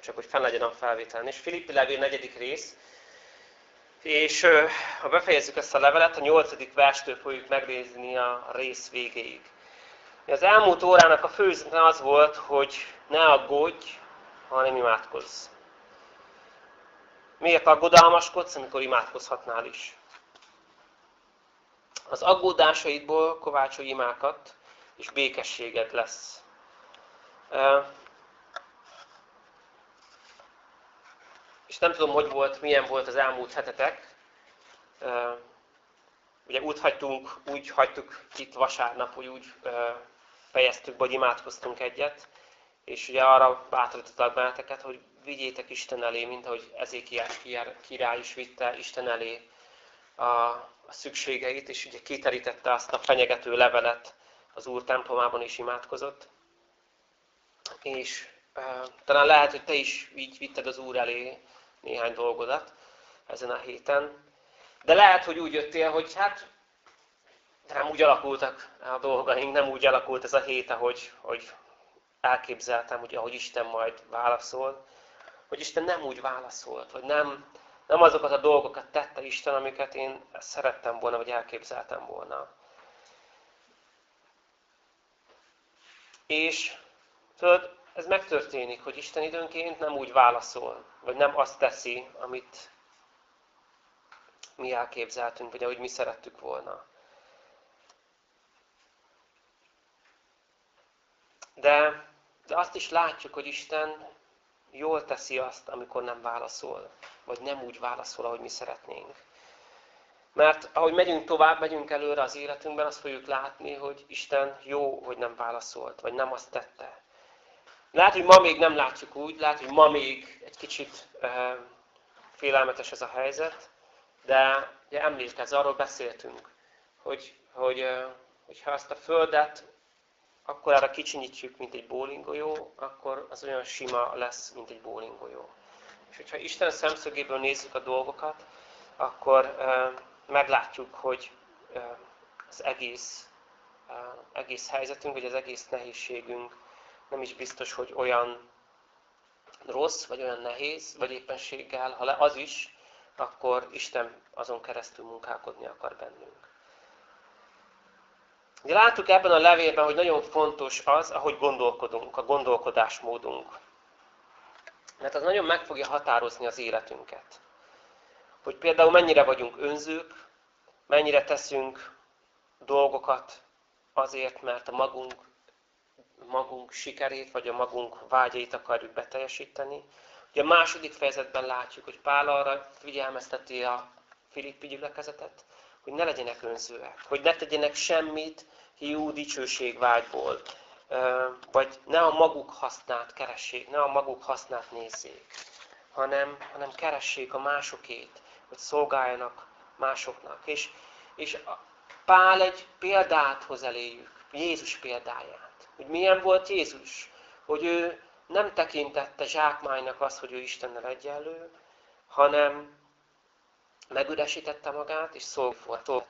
csak hogy fenn legyen a felvételen. És Filippi levél negyedik rész, és ha befejezzük ezt a levelet, a nyolcadik verstől fogjuk megnézni a rész végéig. Az elmúlt órának a fő az volt, hogy ne aggódj, hanem imádkozz. Miért aggodalmaskodsz, amikor imádkozhatnál is? Az aggódásaidból kovácsolj imákat, és békességed lesz. És nem tudom, hogy volt, milyen volt az elmúlt hetetek. Ugye úgy hagytunk, úgy hagytuk itt vasárnap, hogy úgy fejeztük, hogy imádkoztunk egyet, és ugye arra bátorítottak benneteket, hogy vigyétek Isten elé, mint ahogy Ezékiás király is vitte Isten elé a, a szükségeit, és ugye kiterítette azt a fenyegető levelet az Úr templomában is imádkozott. És e, talán lehet, hogy te is így vitted az Úr elé néhány dolgodat ezen a héten. De lehet, hogy úgy jöttél, hogy hát nem úgy alakultak a dolgaink, nem úgy alakult ez a hét, ahogy, hogy elképzeltem, hogy ahogy Isten majd válaszol, hogy Isten nem úgy válaszolt, hogy nem, nem azokat a dolgokat tette Isten, amiket én szerettem volna, vagy elképzeltem volna. És tudod, ez megtörténik, hogy Isten időnként nem úgy válaszol, vagy nem azt teszi, amit mi elképzeltünk, vagy ahogy mi szerettük volna. De, de azt is látjuk, hogy Isten jól teszi azt, amikor nem válaszol, vagy nem úgy válaszol, ahogy mi szeretnénk. Mert ahogy megyünk tovább, megyünk előre az életünkben, azt fogjuk látni, hogy Isten jó, hogy nem válaszolt, vagy nem azt tette. Lehet, hogy ma még nem látjuk úgy, lehet, hogy ma még egy kicsit uh, félelmetes ez a helyzet, de ugye emlékezz, arról beszéltünk, hogy, hogy, uh, hogy ha ezt a földet akkor arra kicsinyítjük, mint egy bólingolyó, akkor az olyan sima lesz, mint egy bólingolyó. És hogyha Isten szemszögéből nézzük a dolgokat, akkor uh, meglátjuk, hogy uh, az egész, uh, egész helyzetünk, vagy az egész nehézségünk nem is biztos, hogy olyan rossz, vagy olyan nehéz, vagy éppenséggel, ha le az is, akkor Isten azon keresztül munkálkodni akar bennünk. Ugye láttuk ebben a levélben, hogy nagyon fontos az, ahogy gondolkodunk, a gondolkodásmódunk. Mert az nagyon meg fogja határozni az életünket. Hogy például mennyire vagyunk önzők, mennyire teszünk dolgokat azért, mert a magunk, magunk sikerét, vagy a magunk vágyait akarjuk beteljesíteni. Ugye a második fejezetben látjuk, hogy Pál arra figyelmezteti a Filippi gyülekezetet, hogy ne legyenek önzőek, hogy ne tegyenek semmit hiú dicsőségvágyból, vagy ne a maguk hasznát keressék, ne a maguk hasznát nézzék, hanem, hanem keressék a másokét, hogy szolgáljanak másoknak. És, és Pál egy példát hoz eléjük, Jézus példáját. Hogy milyen volt Jézus? Hogy ő nem tekintette zsákmánynak azt, hogy ő Istennel egyenlő, hanem megüresítette magát, és szolgált.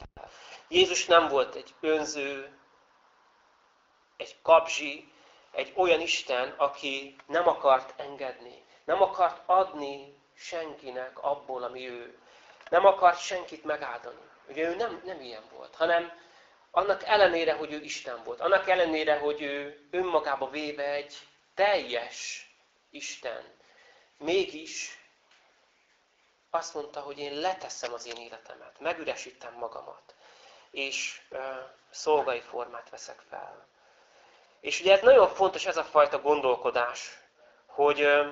Jézus nem volt egy önző, egy kapzsi, egy olyan Isten, aki nem akart engedni, nem akart adni senkinek abból, ami ő. Nem akart senkit megáldani. Ugye ő nem, nem ilyen volt, hanem annak ellenére, hogy ő Isten volt, annak ellenére, hogy ő önmagába véve egy teljes Isten, mégis azt mondta, hogy én leteszem az én életemet, megüresítem magamat, és uh, szolgai formát veszek fel. És ugye ez nagyon fontos ez a fajta gondolkodás, hogy uh,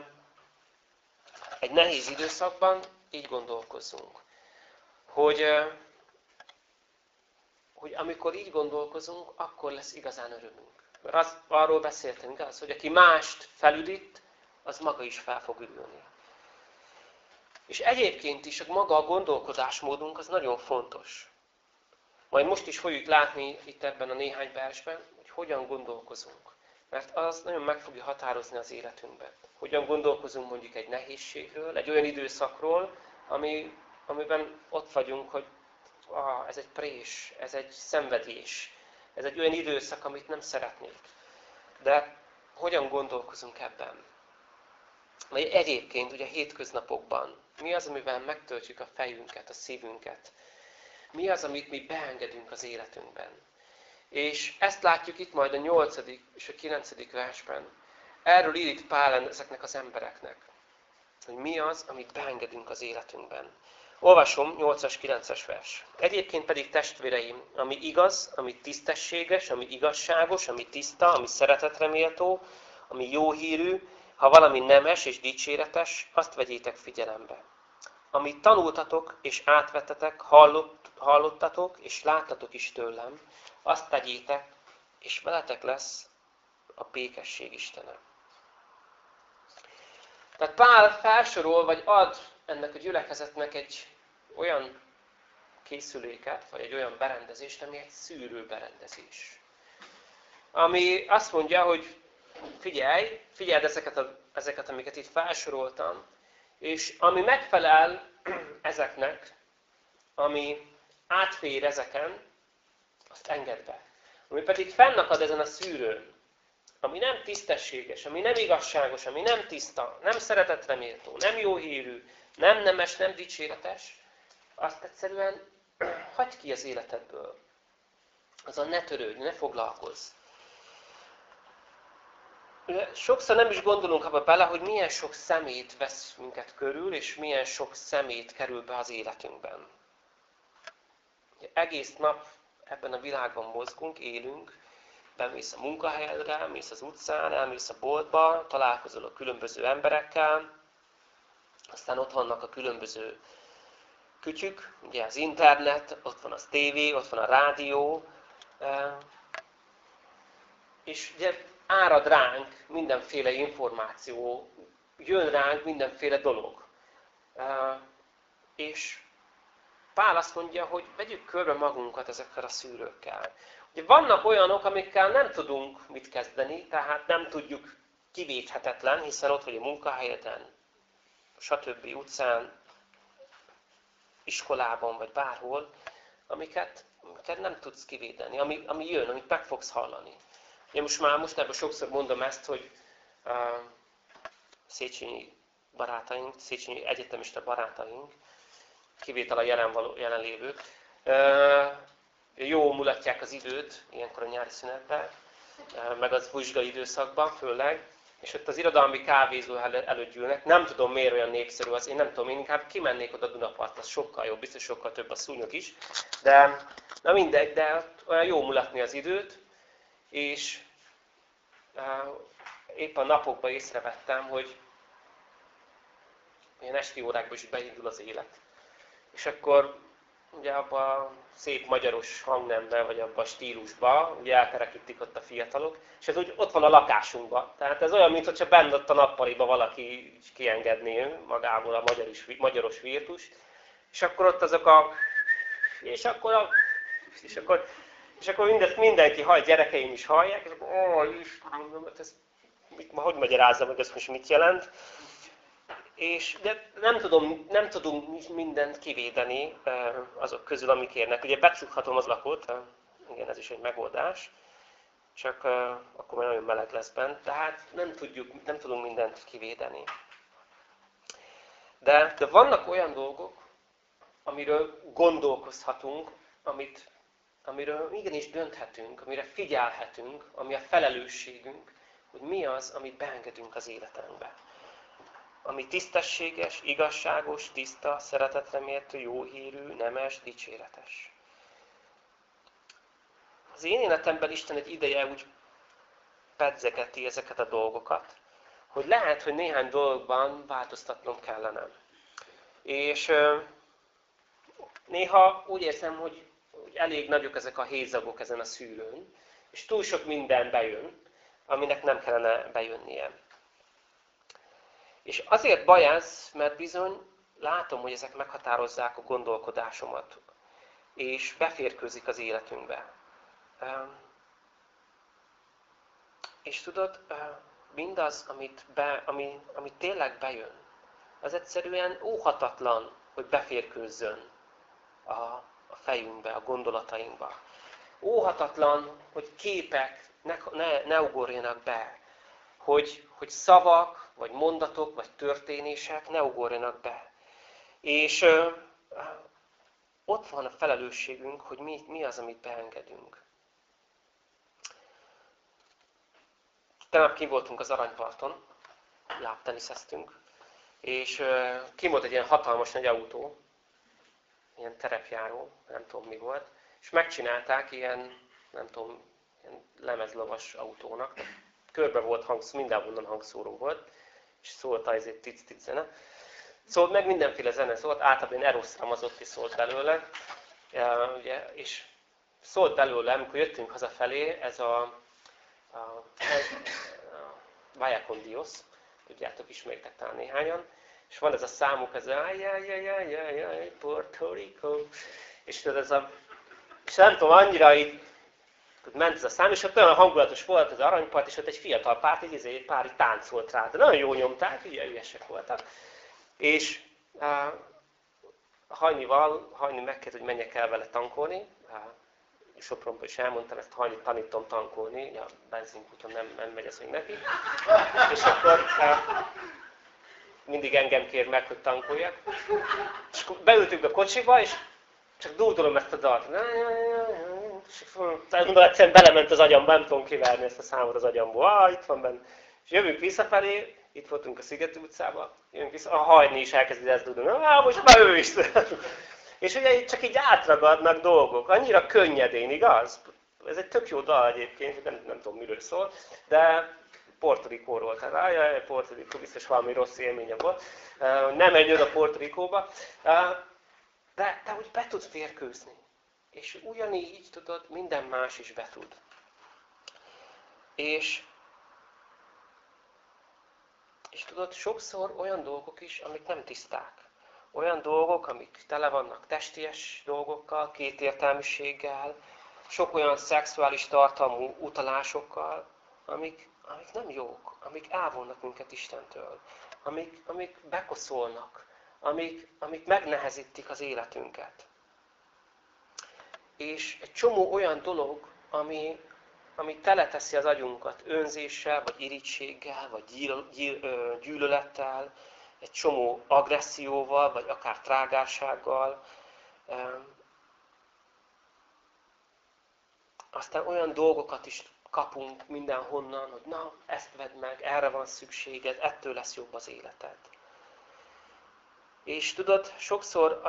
egy nehéz időszakban így gondolkozzunk. Hogy, uh, hogy amikor így gondolkozunk, akkor lesz igazán örömünk. Mert az, arról beszéltem, igaz, hogy aki mást felüdít, az maga is fel fog üdülni. És egyébként is a maga a gondolkodásmódunk az nagyon fontos. Majd most is fogjuk látni itt ebben a néhány versben, hogy hogyan gondolkozunk. Mert az nagyon meg fogja határozni az életünkben. Hogyan gondolkozunk mondjuk egy nehézségről, egy olyan időszakról, ami, amiben ott vagyunk, hogy ah, ez egy prés, ez egy szenvedés, ez egy olyan időszak, amit nem szeretnék. De hogyan gondolkozunk ebben? vagy egyébként ugye hétköznapokban, mi az, amivel megtöltjük a fejünket, a szívünket, mi az, amit mi beengedünk az életünkben. És ezt látjuk itt majd a 8. és a 9. versben. Erről ír itt Pál ezeknek az embereknek. Hogy mi az, amit beengedünk az életünkben. Olvasom, 8-as, 9-es vers. Egyébként pedig testvéreim, ami igaz, ami tisztességes, ami igazságos, ami tiszta, ami szeretetre méltó, ami jó hírű, ha valami nemes és dicséretes, azt vegyétek figyelembe. Amit tanultatok és átvettetek, hallott, hallottatok és láttatok is tőlem, azt tegyétek, és veletek lesz a békesség Istene. Tehát Pál felsorol, vagy ad ennek a gyülekezetnek egy olyan készüléket, vagy egy olyan berendezést, ami egy szűrő berendezés. Ami azt mondja, hogy figyelj, figyeld ezeket, a, ezeket, amiket itt felsoroltam, és ami megfelel ezeknek, ami átfér ezeken, azt engedd be. Ami pedig fennakad ezen a szűrőn, ami nem tisztességes, ami nem igazságos, ami nem tiszta, nem szeretetre méltó, nem jó hírű, nem nemes, nem dicséretes, azt egyszerűen hagyd ki az életedből. Azon ne törődj, ne foglalkozz. Sokszor nem is gondolunk abba bele, hogy milyen sok szemét vesz minket körül, és milyen sok szemét kerül be az életünkben. Egész nap ebben a világban mozgunk, élünk, bemész a munkahelyedre, mész az utcán, elmész a boltba, találkozol a különböző emberekkel, aztán ott vannak a különböző kütyük, ugye az internet, ott van az tévé, ott van a rádió, és ugye árad ránk mindenféle információ, jön ránk mindenféle dolog. És Pál azt mondja, hogy vegyük körbe magunkat ezekkel a szűrőkkel. Ugye vannak olyanok, amikkel nem tudunk mit kezdeni, tehát nem tudjuk kivéthetetlen, hiszen ott vagy a munkahelyeden, stb. utcán, iskolában, vagy bárhol, amiket, amiket nem tudsz kivédeni, ami, ami jön, amit meg fogsz hallani. Én most már most ebből sokszor mondom ezt, hogy uh, Széchenyi barátaink, Széchenyi egyetemista barátaink, kivétel a jelen való, jelenlévők, uh, jó mulatják az időt, ilyenkor a nyári szünetben, uh, meg az vizsgai időszakban főleg, és ott az irodalmi kávézó előtt gyűlnek. Nem tudom, miért olyan népszerű az, én nem tudom, én inkább kimennék oda Dunapart, az sokkal jobb, biztos sokkal több a szúnyog is. De, na mindegy, de olyan jó mulatni az időt, és uh, épp a napokban észrevettem, hogy ilyen esti órákban is beindul az élet. És akkor ugye abban a szép magyaros hangnemben, vagy abban a stílusban, ugye elkerekítik ott a fiatalok, és ez úgy ott van a lakásunkban. Tehát ez olyan, mintha benne ott a nappaliba valaki kiengedné magából a magyaros, magyaros virtus, és akkor ott azok a... És akkor a... És akkor, és akkor mindezt mindenki hall, gyerekeim is hallják, és akkor, ó, Istenem, hát ez, mit, hogy magyarázzam meg ezt most mit jelent? És de nem, tudom, nem tudunk mindent kivédeni azok közül, amik érnek. Ugye becsukhatom az lakót, igen, ez is egy megoldás, csak akkor már nagyon meleg lesz bent, tehát nem, tudjuk, nem tudunk mindent kivédeni. De, de vannak olyan dolgok, amiről gondolkozhatunk, amit, amiről igenis dönthetünk, amire figyelhetünk, ami a felelősségünk, hogy mi az, amit beengedünk az életünkbe ami tisztességes, igazságos, tiszta, szeretetre mértő, jó hírű, nemes, dicséretes. Az én életemben Isten egy ideje úgy pedzegeti ezeket a dolgokat, hogy lehet, hogy néhány dologban változtatnom kellene. És néha úgy érzem, hogy, hogy elég nagyok ezek a hézagok ezen a szűrőn, és túl sok minden bejön, aminek nem kellene bejönnie. És azért baj ez, mert bizony látom, hogy ezek meghatározzák a gondolkodásomat, és beférkőzik az életünkbe. És tudod, mindaz, amit, be, ami, ami tényleg bejön, az egyszerűen óhatatlan, hogy beférkőzzön a, a fejünkbe, a gondolatainkba. Óhatatlan, hogy képek ne, ne, ne ugorjanak be, hogy, hogy szavak, vagy mondatok, vagy történések ne ugorjanak be. És ott van a felelősségünk, hogy mi, mi az, amit beengedünk. Tegnap ki voltunk az Aranyparton, lábteniszeztünk, és ki volt egy ilyen hatalmas nagy autó, ilyen terepjáró, nem tudom mi volt, és megcsinálták ilyen, nem tudom, ilyen lemezlovas autónak. Körbe volt hangszó, mindenhonnan hangszóró volt, és szólt az egy tic-tic zene. Szólt meg mindenféle zene szólt, általában ilyen Eros Ramazotti szólt belőle, ugye, és szólt belőle, amikor jöttünk hazafelé, ez a, a, a, a Vaya con Dios, tudjátok, ismeritek talán néhányan, és van ez a számuk, ez a Puerto Rico, és tudod, ez a, és nem tudom, annyira így ment ez a szám, és ott olyan hangulatos volt az aranypart, és ott egy fiatal párt, egy, egy pár így táncolt rá, de nagyon jó nyomták, ugye ügyesek voltak. És uh, Hajnival, Hajni megkért, hogy menjek el vele tankolni, uh, Sopronban is elmondtam, ezt Hajni tanítom tankolni, a benzinkúton nem, nem megy ez még neki. És akkor uh, mindig engem kér meg, hogy tankoljak. És beültünk a kocsiba, és csak dúdolom ezt a dalt. És mondom, egyszerűen belement az agyamba, nem tudom kiverni ezt a számot az agyamból. Ah, itt van benne. És jövünk visszafelé, itt voltunk a Sziget utcában, jövünk vissza, a hajni is elkezdi ezt dúdolni. Ah, most már ő is. És ugye csak így átragadnak dolgok, annyira könnyedén, igaz? Ez egy tök jó dal egyébként, nem, nem tudom miről szól, de Puerto Rico-ról, tehát ájjaj, Puerto Rico, biztos valami rossz élménye volt. Nem egy oda Puerto Rico-ba. De te úgy be tudsz férkőzni. És ugyanígy, tudod, minden más is be tud. És, és tudod, sokszor olyan dolgok is, amik nem tiszták. Olyan dolgok, amik tele vannak testies dolgokkal, kétértelműséggel, sok olyan szexuális tartalmú utalásokkal, amik, amik nem jók, amik elvonnak minket Istentől, amik, amik bekoszolnak, amik, amik megnehezítik az életünket. És egy csomó olyan dolog, ami, ami teleteszi az agyunkat önzéssel, vagy irítséggel, vagy gyűlölettel, egy csomó agresszióval, vagy akár trágársággal. Aztán olyan dolgokat is kapunk mindenhonnan, hogy na, ezt vedd meg, erre van szükséged, ettől lesz jobb az életed. És tudod, sokszor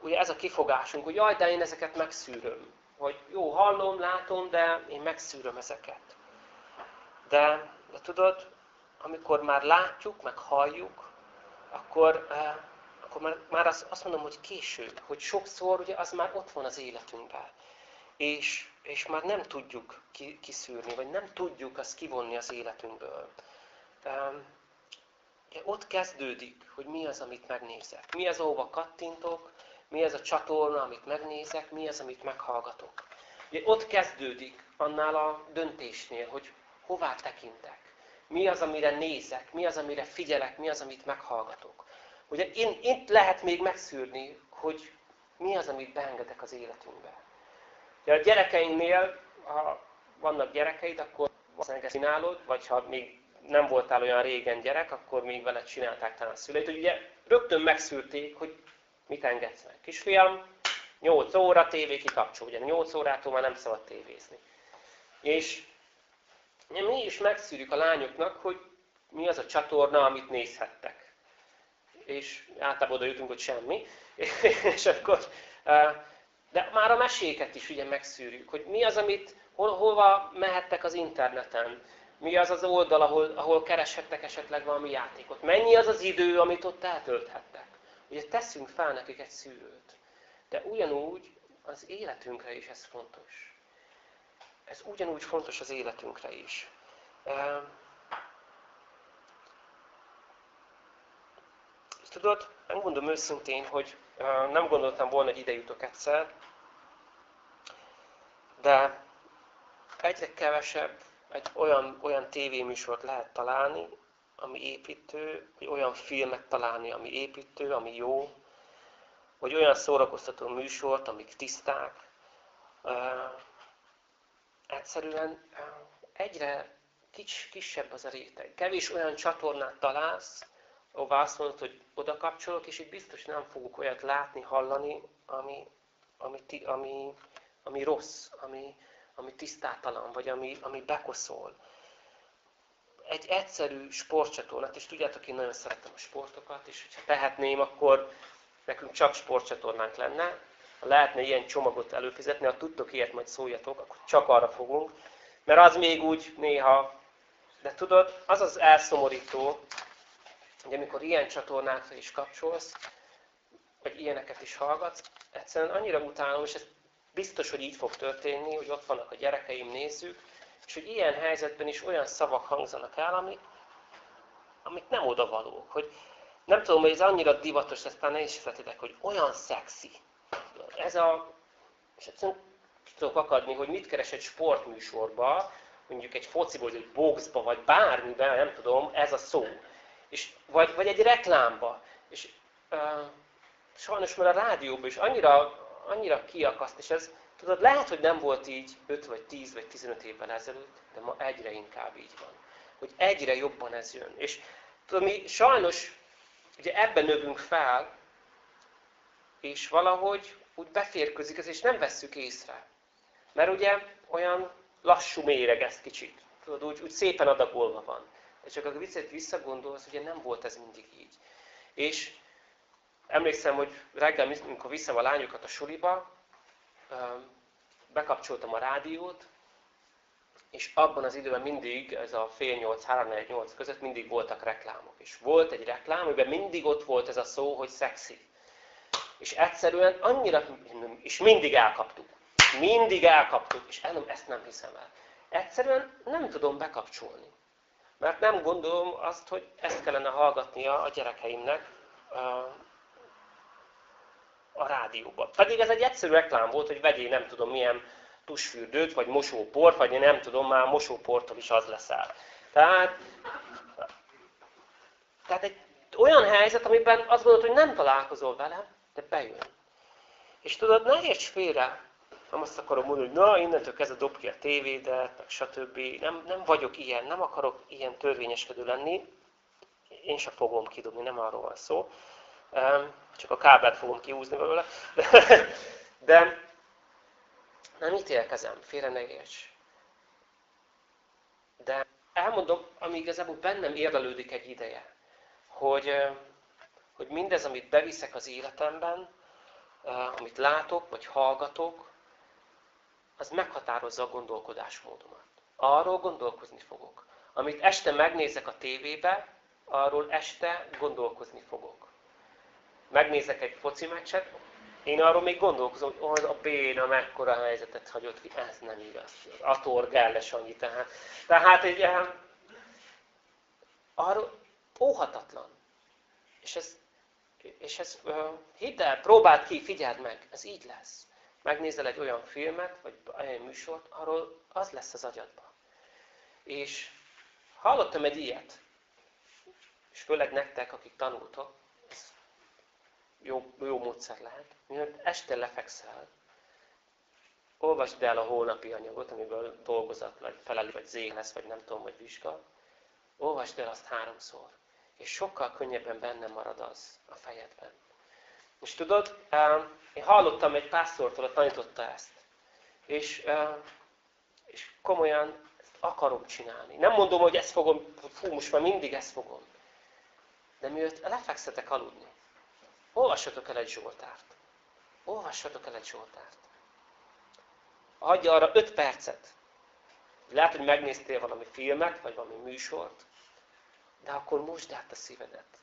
ugye ez a kifogásunk, hogy jaj, de én ezeket megszűröm. Hogy jó, hallom, látom, de én megszűröm ezeket. De, de tudod, amikor már látjuk, meg halljuk, akkor, uh, akkor már, már azt, azt mondom, hogy késő, hogy sokszor ugye az már ott van az életünkben. És, és már nem tudjuk kiszűrni, vagy nem tudjuk azt kivonni az életünkből. Um, ott kezdődik, hogy mi az, amit megnézek. Mi az, ahova kattintok, mi az a csatorna, amit megnézek, mi az, amit meghallgatok. Ugye ott kezdődik annál a döntésnél, hogy hová tekintek. Mi az, amire nézek, mi az, amire figyelek, mi az, amit meghallgatok. Ugye én, itt lehet még megszűrni, hogy mi az, amit beengedek az életünkbe. Ugye a gyerekeinknél, ha vannak gyerekeid, akkor valószínűleg ezt csinálod, vagy ha még nem voltál olyan régen gyerek, akkor még veled csinálták talán a szüleid, hogy ugye rögtön megszűrték, hogy mit engedsz meg. Kisfiam, 8 óra, tévé kikapcsol, ugye 8 órától már nem szabad tévézni. És mi is megszűrjük a lányoknak, hogy mi az a csatorna, amit nézhettek. És általában oda jutunk, hogy semmi. és akkor, de már a meséket is ugye megszűrjük, hogy mi az, amit, hol, hova mehettek az interneten, mi az az oldal, ahol, ahol kereshettek esetleg valami játékot. Mennyi az az idő, amit ott eltölthettek. Ugye teszünk fel nekik egy szűrőt. De ugyanúgy az életünkre is ez fontos. Ez ugyanúgy fontos az életünkre is. És tudod, nem mondom őszintén, hogy nem gondoltam volna, hogy ide jutok egyszer, de egyre kevesebb egy olyan, olyan tévéműsort lehet találni, ami építő, vagy olyan filmet találni, ami építő, ami jó, vagy olyan szórakoztató műsort, amik tiszták. egyszerűen egyre Kis, kisebb az a réteg. Kevés olyan csatornát találsz, ahová azt mondod, hogy oda kapcsolok, és itt biztos nem fogok olyat látni, hallani, ami, ami, ami, ami rossz, ami, ami tisztátalan, vagy ami, ami bekoszol. Egy egyszerű sportcsatornát, és tudjátok, én nagyon szeretem a sportokat, és ha tehetném, akkor nekünk csak sportcsatornánk lenne. Ha lehetne ilyen csomagot előfizetni, ha tudtok ilyet, majd szóljatok, akkor csak arra fogunk. Mert az még úgy néha, de tudod, az az elszomorító, hogy amikor ilyen csatornákra is kapcsolsz, vagy ilyeneket is hallgatsz, egyszerűen annyira utálom, és ez biztos, hogy így fog történni, hogy ott vannak a gyerekeim, nézzük, és hogy ilyen helyzetben is olyan szavak hangzanak el, amik, amik nem odavalók. Hogy nem tudom, hogy ez annyira divatos, ezt ne is vetitek, hogy olyan szexi. Ez a... És egyszerűen tudok akadni, hogy mit keres egy sportműsorba, mondjuk egy fociból, vagy egy boxba, vagy bármiben, nem tudom, ez a szó. És, vagy, vagy egy reklámba. És uh, sajnos már a rádióban is annyira, annyira kiakaszt, és ez, tudod, lehet, hogy nem volt így 5 vagy 10 vagy 15 évvel ezelőtt, de ma egyre inkább így van. Hogy egyre jobban ez jön. És tudod, mi sajnos ugye ebben növünk fel, és valahogy úgy beférkőzik ez, és nem vesszük észre. Mert ugye olyan lassú méreg ez kicsit. Tudod, úgy, úgy szépen adagolva van. És csak a viccet visszagondolsz, ugye nem volt ez mindig így. És emlékszem, hogy reggel, amikor viszem a lányokat a suliba, bekapcsoltam a rádiót, és abban az időben mindig, ez a fél nyolc, három, nyolc között mindig voltak reklámok. És volt egy reklám, amiben mindig ott volt ez a szó, hogy szexi. És egyszerűen annyira, és mindig elkaptuk. Mindig elkaptuk, és el, ezt nem hiszem el. Egyszerűen nem tudom bekapcsolni. Mert nem gondolom azt, hogy ezt kellene hallgatnia a gyerekeimnek a rádióban. Pedig ez egy egyszerű reklám volt, hogy vegyél nem tudom milyen tusfürdőt, vagy mosóport, vagy én nem tudom, már mosóporttól is az leszel. Tehát, tehát egy olyan helyzet, amiben azt gondolod, hogy nem találkozol vele, de bejön. És tudod, ne érts félre, nem azt akarom mondani, hogy na, innentől kezdve dob ki a tévédet, meg stb. Nem, nem vagyok ilyen, nem akarok ilyen törvényeskedő lenni. Én sem fogom kidobni, nem arról van szó. Csak a kábelt fogom kiúzni belőle. De, de nem ítélkezem, félre ne érts. De elmondom, ami igazából bennem érlelődik egy ideje, hogy, hogy mindez, amit beviszek az életemben, amit látok, vagy hallgatok, az meghatározza a gondolkodásmódomat. Arról gondolkozni fogok. Amit este megnézek a tévébe, arról este gondolkozni fogok. Megnézek egy foci meccset, én arról még gondolkozom, hogy az a béna mekkora helyzetet hagyott ki. Ez nem igaz. A torgálles annyi. Tehát, tehát egy ilyen, arról óhatatlan. És ez, és ez hidd el, próbáld ki, figyeld meg, ez így lesz megnézel egy olyan filmet, vagy egy műsort, arról az lesz az agyadban. És hallottam egy ilyet, és főleg nektek, akik tanultok, jó, jó módszer lehet. Mielőtt este lefekszel, olvasd el a holnapi anyagot, amiből dolgozat, vagy felelő, vagy zég lesz, vagy nem tudom, vagy vizsga. Olvasd el azt háromszor, és sokkal könnyebben benne marad az a fejedben. És tudod, én hallottam egy pásztortól, tanította ezt. És, és komolyan ezt akarok csinálni. Nem mondom, hogy ezt fogom, fú, most már mindig ezt fogom. De miért lefekszetek aludni, olvassatok el egy Zsoltárt. Olvassatok el egy Zsoltárt. Adja arra öt percet. Lehet, hogy megnéztél valami filmet, vagy valami műsort, de akkor mosd át a szívedet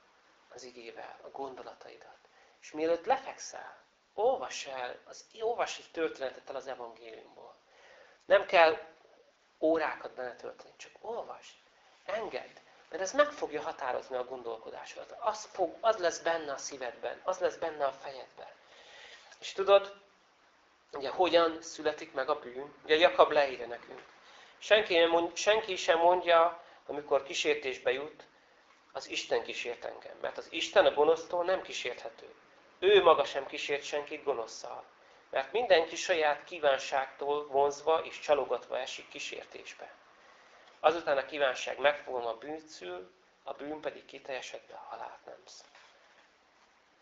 az igével, a gondolataidat. És mielőtt lefekszel, olvass el, az, olvass egy történetet el az evangéliumból. Nem kell órákat benne tölteni, csak olvasd, engedd, mert ez meg fogja határozni a gondolkodásodat. Az, fog, az lesz benne a szívedben, az lesz benne a fejedben. És tudod, ugye hogyan születik meg a bűn? Ugye Jakab leírja nekünk. Senki, nem mond, senki sem mondja, amikor kísértésbe jut, az Isten kísért engem. Mert az Isten a gonosztól nem kísérthető. Ő maga sem kísért senkit gonoszszal. Mert mindenki saját kívánságtól vonzva és csalogatva esik kísértésbe. Azután a kívánság megfogom a bűnszül, a bűn pedig kiteljesedve a halált nemsz.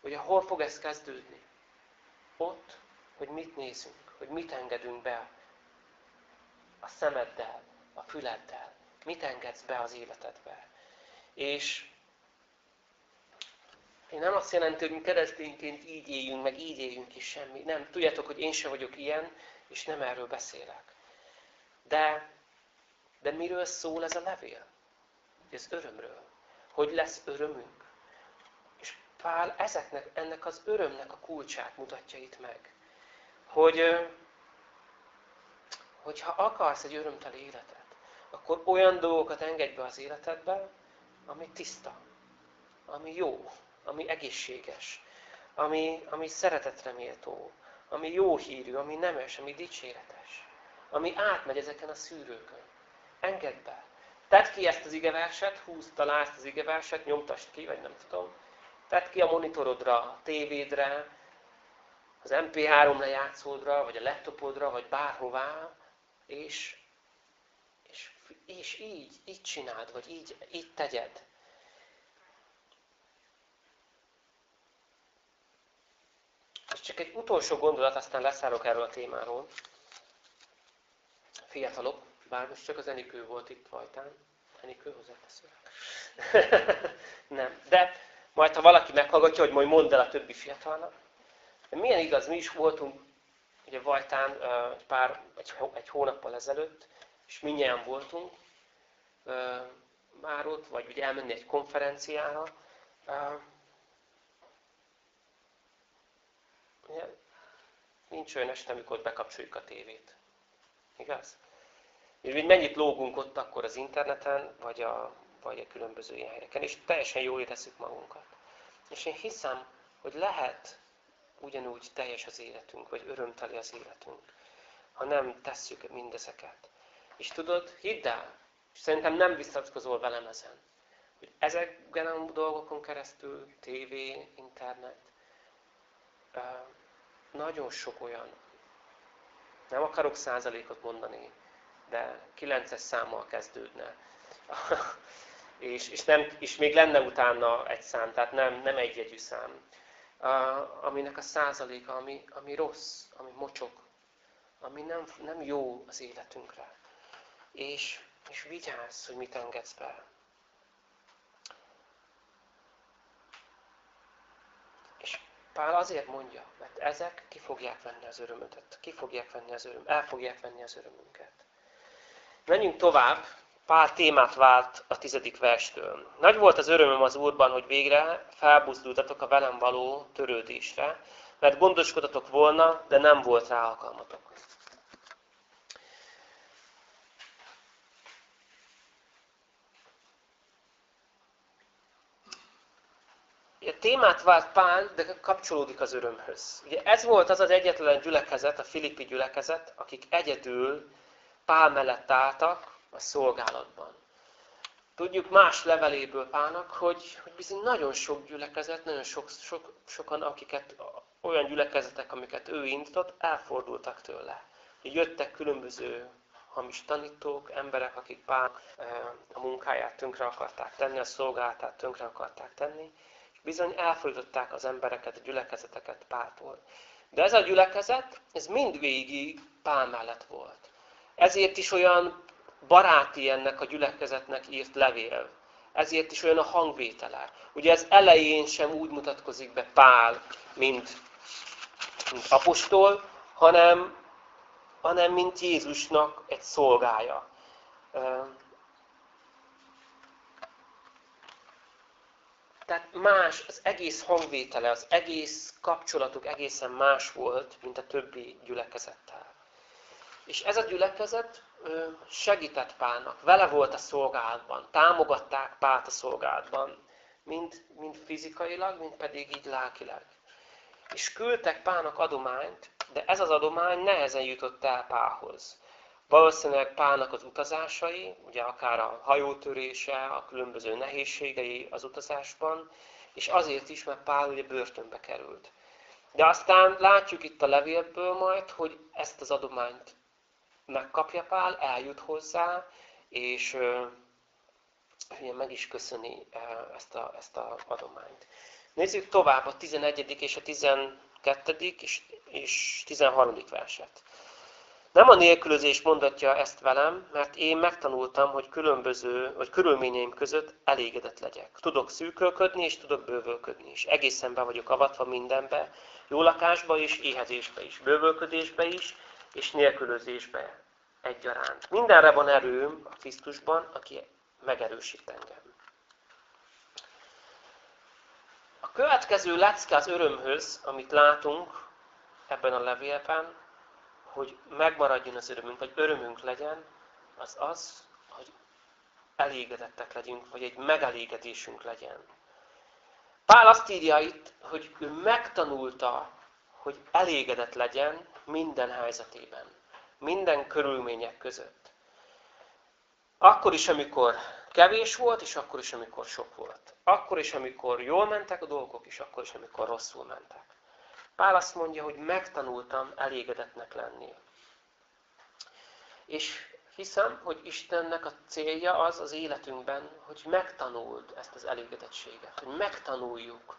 Ugye hol fog ez kezdődni? Ott, hogy mit nézünk, hogy mit engedünk be a szemeddel, a füleddel. Mit engedsz be az életedbe. És én nem azt jelenti, hogy mi keresztényként így éljünk, meg így éljünk is semmi. Nem, tudjátok, hogy én sem vagyok ilyen, és nem erről beszélek. De, de miről szól ez a levél? Ez örömről. Hogy lesz örömünk. És Pál ezeknek, ennek az örömnek a kulcsát mutatja itt meg. Hogy, hogyha akarsz egy örömteli életet, akkor olyan dolgokat engedj be az életedbe, ami tiszta, ami jó, ami egészséges, ami, ami szeretetre méltó, ami jó hírű, ami nemes, ami dicséretes, ami átmegy ezeken a szűrőkön. Engedd be. Tedd ki ezt az igeverset, húzd le ezt az igeverset, nyomtasd ki, vagy nem tudom. Tedd ki a monitorodra, a tévédre, az MP3 lejátszódra, vagy a laptopodra, vagy bárhová, és, és, és így, így csináld, vagy így, így tegyed. És csak egy utolsó gondolat, aztán leszállok erről a témáról. Fiatalok, bár most csak az Enikő volt itt Vajtán. Enikő hozzáteszünk. Nem, de majd ha valaki meghallgatja, hogy majd mondd el a többi fiatalnak. De milyen igaz, mi is voltunk ugye Vajtán pár, egy, egy hónappal ezelőtt, és mindjárt voltunk már ott, vagy ugye elmenni egy konferenciára. Nincs olyan este, amikor bekapcsoljuk a tévét. Igaz? Hogy mennyit lógunk ott akkor az interneten, vagy a, vagy a különböző ilyen helyeken, és teljesen jól érezzük magunkat. És én hiszem, hogy lehet ugyanúgy teljes az életünk, vagy örömteli az életünk, ha nem tesszük mindezeket. És tudod, hidd el, és szerintem nem visszatkozol velem ezen, hogy ezeken a dolgokon keresztül, tévé, internet, nagyon sok olyan, nem akarok százalékot mondani, de kilences számmal kezdődne. és, és, nem, és még lenne utána egy szám, tehát nem, nem egy jegyű szám aminek a százaléka, ami, ami rossz, ami mocsok, ami nem, nem jó az életünkre. És, és vigyázz, hogy mit engedsz be. És Pál azért mondja, mert ezek ki fogják venni az örömödet, ki fogják venni az öröm, el fogják venni az örömünket. Menjünk tovább, Pál témát vált a tizedik verstől. Nagy volt az örömöm az Úrban, hogy végre felbuzdultatok a velem való törődésre, mert gondoskodatok volna, de nem volt rá alkalmatok. A témát vált Pál, de kapcsolódik az örömhöz. Ugye ez volt az az egyetlen gyülekezet, a Filippi gyülekezet, akik egyedül Pál mellett álltak, a szolgálatban. Tudjuk más leveléből Pának, hogy, hogy bizony nagyon sok gyülekezet, nagyon sok, sok, sokan, akiket, olyan gyülekezetek, amiket ő indított, elfordultak tőle. Jöttek különböző hamis tanítók, emberek, akik eh, a munkáját tönkre akarták tenni, a szolgálatát tönkre akarták tenni, és bizony elfordították az embereket, a gyülekezeteket Pától. De ez a gyülekezet, ez mindvégig Pál mellett volt. Ezért is olyan baráti ennek a gyülekezetnek írt levél. Ezért is olyan a hangvétele. Ugye ez elején sem úgy mutatkozik be Pál, mint, mint apostol, hanem, hanem mint Jézusnak egy szolgája. Tehát más, az egész hangvétele, az egész kapcsolatuk egészen más volt, mint a többi gyülekezettel. És ez a gyülekezet segített Pálnak, vele volt a szolgálatban, támogatták Pált a szolgálatban, mind, mind fizikailag, mind pedig így lelkileg. És küldtek Pálnak adományt, de ez az adomány nehezen jutott el Pálhoz. Valószínűleg Pálnak az utazásai, ugye akár a hajótörése, a különböző nehézségei az utazásban, és azért is, mert Pál ugye börtönbe került. De aztán látjuk itt a levélből majd, hogy ezt az adományt megkapja Pál, eljut hozzá, és ugye meg is köszöni ezt a, ezt a adományt. Nézzük tovább a 11. és a 12. és, és 13. verset. Nem a nélkülözés mondatja ezt velem, mert én megtanultam, hogy különböző, vagy körülményeim között elégedett legyek. Tudok szűkölködni, és tudok bővölködni is. Egészen be vagyok avatva mindenbe, jó lakásba is, éhezésbe is, bővölködésbe is, és nélkülözésbe egyaránt. Mindenre van erőm a Krisztusban, aki megerősít engem. A következő lecke az örömhöz, amit látunk ebben a levélben, hogy megmaradjon az örömünk, vagy örömünk legyen, az az, hogy elégedettek legyünk, vagy egy megelégedésünk legyen. Pál azt írja itt, hogy ő megtanulta, hogy elégedett legyen minden helyzetében, minden körülmények között. Akkor is, amikor kevés volt, és akkor is, amikor sok volt. Akkor is, amikor jól mentek a dolgok, és akkor is, amikor rosszul mentek. Pál azt mondja, hogy megtanultam elégedetnek lenni. És hiszem, hogy Istennek a célja az az életünkben, hogy megtanuld ezt az elégedettséget. Hogy megtanuljuk,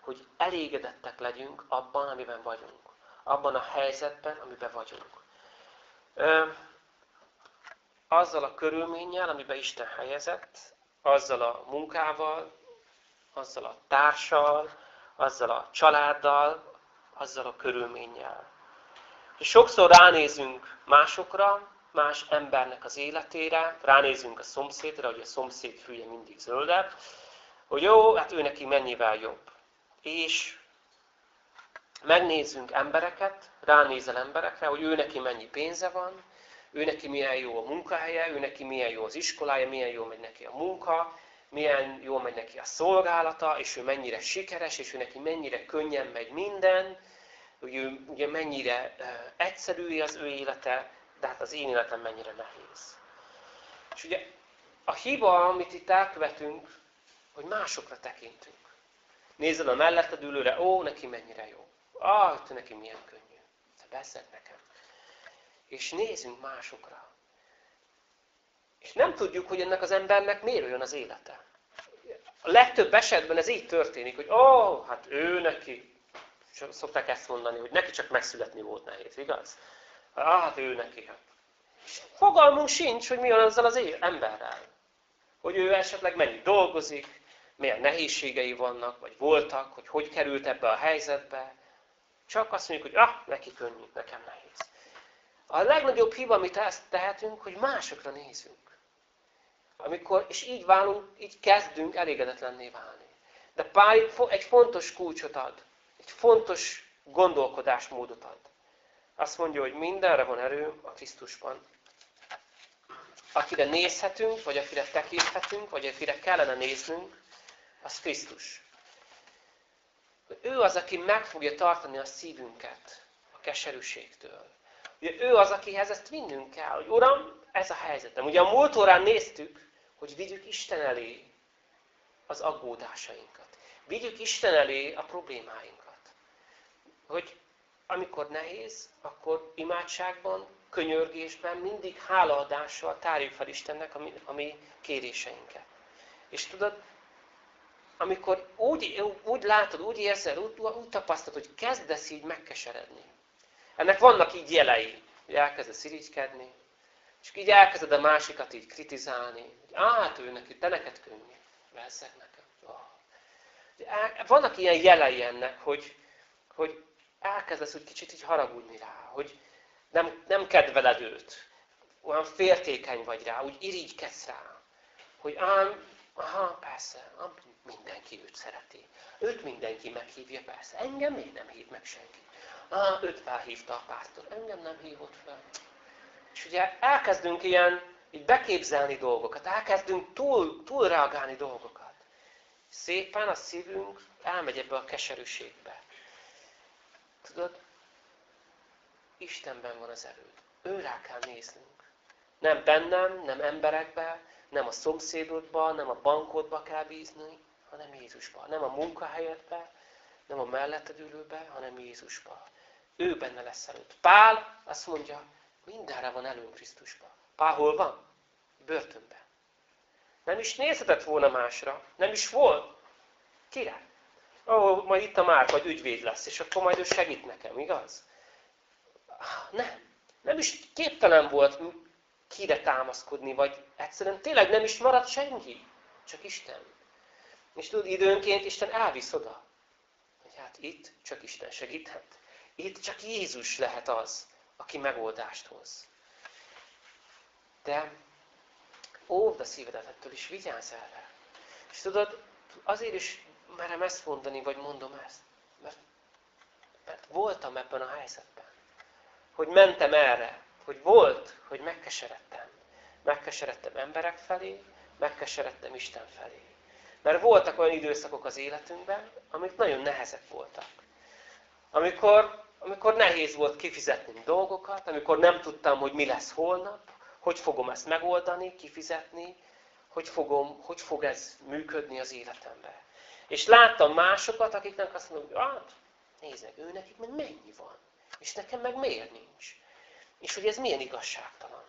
hogy elégedettek legyünk abban, amiben vagyunk. Abban a helyzetben, amiben vagyunk. Ö, azzal a körülménnyel, amiben Isten helyezett, azzal a munkával, azzal a társal, azzal a családdal, azzal a körülménnyel. És sokszor ránézünk másokra, más embernek az életére, ránézünk a szomszédra, hogy a szomszéd fülye mindig zöldebb, hogy jó, hát ő neki mennyivel jobb. És megnézzünk embereket, ránézel emberekre, hogy ő neki mennyi pénze van, ő neki milyen jó a munkahelye, ő neki milyen jó az iskolája, milyen jó megy neki a munka, milyen jól megy neki a szolgálata, és ő mennyire sikeres, és ő neki mennyire könnyen megy minden, hogy ő ugye mennyire egyszerű az ő élete, de hát az én életem mennyire nehéz. És ugye a hiba, amit itt elkövetünk, hogy másokra tekintünk. Nézzel a melletted ülőre, ó, neki mennyire jó. Ah, te neki milyen könnyű. Te beszed nekem. És nézzünk másokra. És nem tudjuk, hogy ennek az embernek miért olyan az élete. A legtöbb esetben ez így történik, hogy ó, oh, hát ő neki, szokták ezt mondani, hogy neki csak megszületni volt nehéz, igaz? Hát ő neki. És fogalmunk sincs, hogy mi van azzal az emberrel. Hogy ő esetleg mennyit dolgozik, milyen nehézségei vannak, vagy voltak, hogy hogy került ebbe a helyzetbe. Csak azt mondjuk, hogy ah, neki könnyű, nekem nehéz. A legnagyobb hiba, amit ezt tehetünk, hogy másokra nézünk. Amikor, és így válunk, így kezdünk elégedetlenné válni. De Pál egy fontos kulcsot ad. Egy fontos gondolkodásmódot ad. Azt mondja, hogy mindenre van erő a Krisztusban. Akire nézhetünk, vagy akire tekinthetünk, vagy akire kellene néznünk, az Krisztus. Ő az, aki meg fogja tartani a szívünket a keserűségtől. Ugye ő az, akihez ezt vinnünk kell, hogy Uram, ez a helyzetem. Ugye a múlt órán néztük, hogy vigyük Isten elé az aggódásainkat. Vigyük Isten elé a problémáinkat. Hogy amikor nehéz, akkor imádságban, könyörgésben mindig hálaadással tárjuk fel Istennek a mi, a mi kéréseinket. És tudod, amikor úgy, úgy látod, úgy érzed, úgy, úgy tapasztalod, hogy kezdesz így megkeseredni. Ennek vannak így jelei, hogy elkezdesz irigykedni, és így elkezded a másikat így kritizálni, hogy hát ő neki, te neked könnyű, vezzek nekem. Oh. Vannak ilyen jelei ennek, hogy, hogy elkezdesz úgy kicsit így haragudni rá, hogy nem, nem kedveled őt, olyan féltékeny vagy rá, úgy irigykedsz rá, hogy ám, aha, persze, mindenki őt szereti. Őt mindenki meghívja, persze. Engem miért nem hív meg senki? Ah, őt felhívta a pásztor, engem nem hívott fel. És ugye elkezdünk ilyen, így beképzelni dolgokat, elkezdünk túl, túl reagálni dolgokat. Szépen a szívünk elmegy ebbe a keserűségbe. Tudod, Istenben van az erőd. Őrá kell néznünk. Nem bennem, nem emberekbe, nem a szomszédodba, nem a bankodba kell bízni, hanem Jézusba. Nem a munkahelyedbe, nem a melletted ülőbe, hanem Jézusba. Ő benne lesz előtt. Pál azt mondja, mindenre van előn Krisztusba. Pál hol van? börtönbe. Nem is nézhetett volna másra. Nem is volt. Kire? Ó, oh, majd itt a Márk, vagy ügyvéd lesz, és akkor majd ő segít nekem, igaz? Nem. Nem is képtelen volt kire támaszkodni, vagy egyszerűen tényleg nem is maradt senki. Csak Isten. És tudod, időnként Isten elvisz oda. Hogy hát itt csak Isten segíthet. Itt csak Jézus lehet az, aki megoldást hoz. De óvd a szívedet ettől, és vigyázz erre. És tudod, azért is merem ezt mondani, vagy mondom ezt. Mert, mert voltam ebben a helyzetben. Hogy mentem erre. Hogy volt, hogy megkeseredtem. Megkeseredtem emberek felé, megkeseredtem Isten felé. Mert voltak olyan időszakok az életünkben, amik nagyon nehezek voltak. Amikor, amikor nehéz volt kifizetni dolgokat, amikor nem tudtam, hogy mi lesz holnap, hogy fogom ezt megoldani, kifizetni, hogy, fogom, hogy fog ez működni az életemben. És láttam másokat, akiknek azt mondom, hogy hát, nézd meg, ő meg mennyi van, és nekem meg miért nincs. És hogy ez milyen igazságtalan.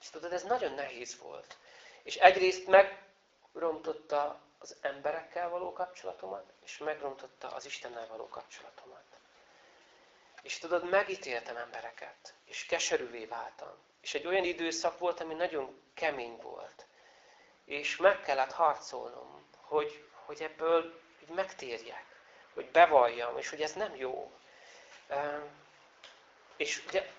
És tudod, ez nagyon nehéz volt. És egyrészt megrontotta az emberekkel való kapcsolatomat, és megrontotta az Istennel való kapcsolatomat. És tudod, megítéltem embereket, és keserűvé váltam. És egy olyan időszak volt, ami nagyon kemény volt. És meg kellett harcolnom, hogy, hogy ebből így megtérjek, hogy bevalljam, és hogy ez nem jó. És ugye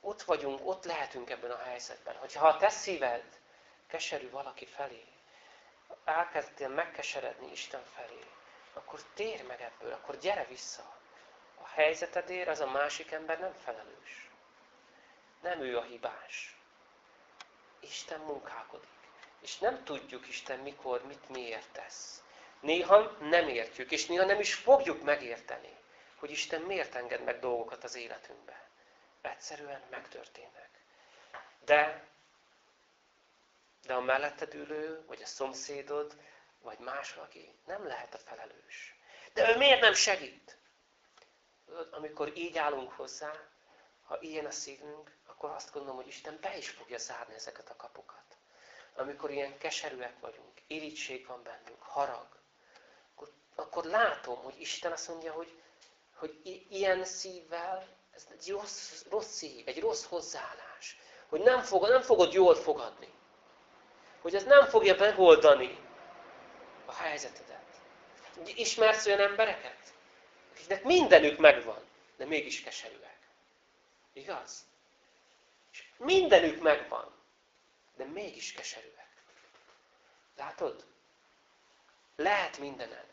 ott vagyunk, ott lehetünk ebben a helyzetben. Hogyha a te szíved keserű valaki felé, elkezdtél megkeseredni Isten felé, akkor térj meg ebből, akkor gyere vissza. A helyzetedért az a másik ember nem felelős. Nem ő a hibás. Isten munkálkodik. És nem tudjuk Isten mikor, mit miért tesz. Néha nem értjük, és néha nem is fogjuk megérteni, hogy Isten miért enged meg dolgokat az életünkbe. Egyszerűen megtörténnek. De, de a melletted ülő, vagy a szomszédod, vagy más valaki nem lehet a felelős. De ő miért nem segít? Amikor így állunk hozzá, ha ilyen a szívünk, akkor azt gondolom, hogy Isten be is fogja zárni ezeket a kapukat. Amikor ilyen keserűek vagyunk, irítség van bennünk, harag, akkor, akkor látom, hogy Isten azt mondja, hogy, hogy ilyen szívvel ez egy rossz, rossz szív, egy rossz hozzáállás. Hogy nem, fog, nem fogod jól fogadni. Hogy ez nem fogja megoldani a helyzetedet. Ismersz olyan embereket? Akiknek mindenük megvan, de mégis keserűek. Igaz? És mindenük megvan, de mégis keserűek. Látod? Lehet mindened.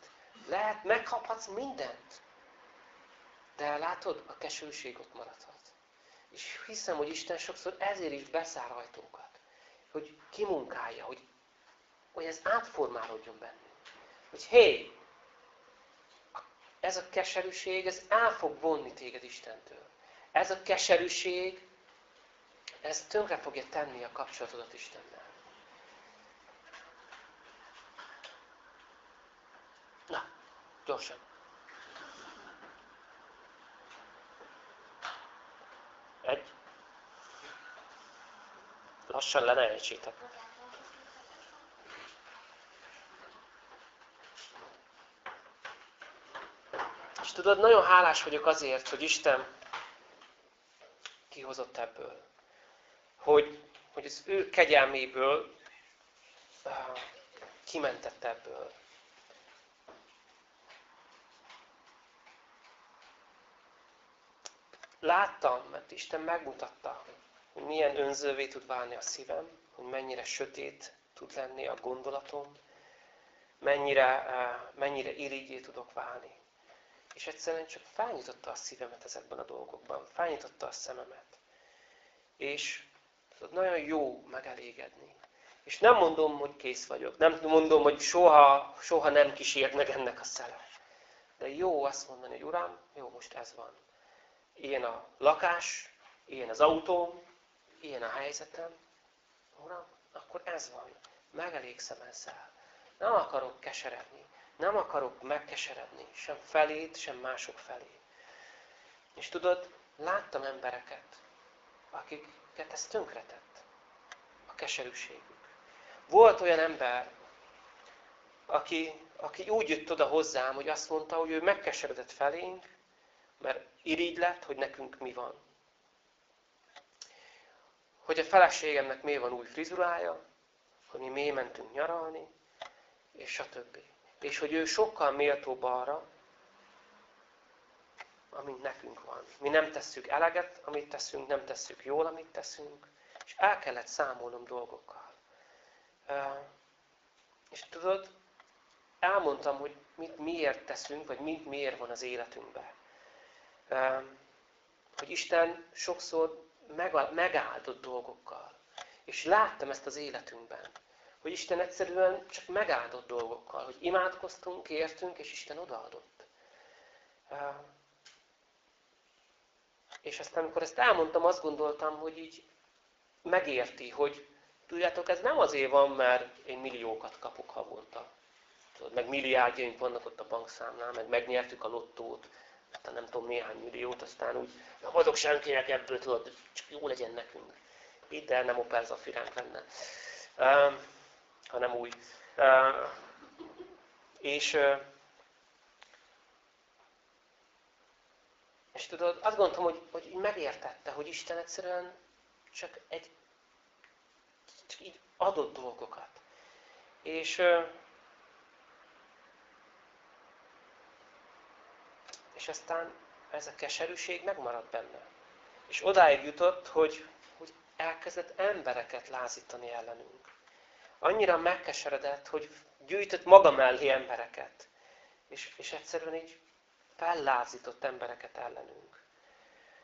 Lehet, megkaphatsz mindent. De látod, a kesőség ott maradhat. És hiszem, hogy Isten sokszor ezért is bezár ajtókat. Hogy kimunkálja, hogy, hogy ez átformálódjon bennünk. Hogy hé, ez a keserűség, ez el fog vonni téged Istentől. Ez a keserűség, ez tönkre fogja tenni a kapcsolatodat Istennel. Na, gyorsan. Egy. Lassan le ne ejtsétek. És tudod, nagyon hálás vagyok azért, hogy Isten kihozott ebből. Hogy, hogy az ő kegyelméből kimentett ebből. Láttam, mert Isten megmutatta, hogy milyen önzővé tud válni a szívem, hogy mennyire sötét tud lenni a gondolatom, mennyire, eh, mennyire irigyé tudok válni. És egyszerűen csak felnyitotta a szívemet ezekben a dolgokban, felnyitotta a szememet. És tudod, nagyon jó megelégedni. És nem mondom, hogy kész vagyok. Nem mondom, hogy soha, soha nem kísért meg ennek a szele. De jó azt mondani, hogy Uram, jó, most ez van ilyen a lakás, ilyen az autóm, ilyen a helyzetem. Uram, akkor ez van. Megelégszem ezzel. Nem akarok keseredni. Nem akarok megkeseredni. Sem felét, sem mások felé. És tudod, láttam embereket, akiket ez tönkretett. A keserűségük. Volt olyan ember, aki, aki úgy jött oda hozzám, hogy azt mondta, hogy ő megkeseredett felénk, mert irigy lett, hogy nekünk mi van. Hogy a feleségemnek miért van új frizurája, hogy mi miért mentünk nyaralni, és stb. És hogy ő sokkal méltóbb arra, amint nekünk van. Mi nem tesszük eleget, amit teszünk, nem tesszük jól, amit teszünk, és el kellett számolnom dolgokkal. És tudod, elmondtam, hogy mit miért teszünk, vagy mit miért van az életünkben. Hogy Isten sokszor megáldott dolgokkal. És láttam ezt az életünkben. Hogy Isten egyszerűen csak megáldott dolgokkal. Hogy imádkoztunk, kértünk, és Isten odaadott. És aztán, amikor ezt elmondtam, azt gondoltam, hogy így megérti, hogy tudjátok, ez nem azért van, mert én milliókat kapok havonta. Tudod, meg milliárdjaink vannak ott a bankszámnál, meg megnyertük a lottót, nem tudom, néhány milliót, aztán úgy, nem adok senkinek ebből, tudod, csak jó legyen nekünk. Itt el nem Opel Zafiránk lenne, uh, hanem új. Uh, és, és tudod, azt gondoltam, hogy, hogy megértette, hogy Isten egyszerűen csak egy csak így adott dolgokat. És És aztán ez a keserűség megmaradt benne. És odáig jutott, hogy, hogy elkezdett embereket lázítani ellenünk. Annyira megkeseredett, hogy gyűjtött maga mellé embereket. És, és egyszerűen így fellázított embereket ellenünk.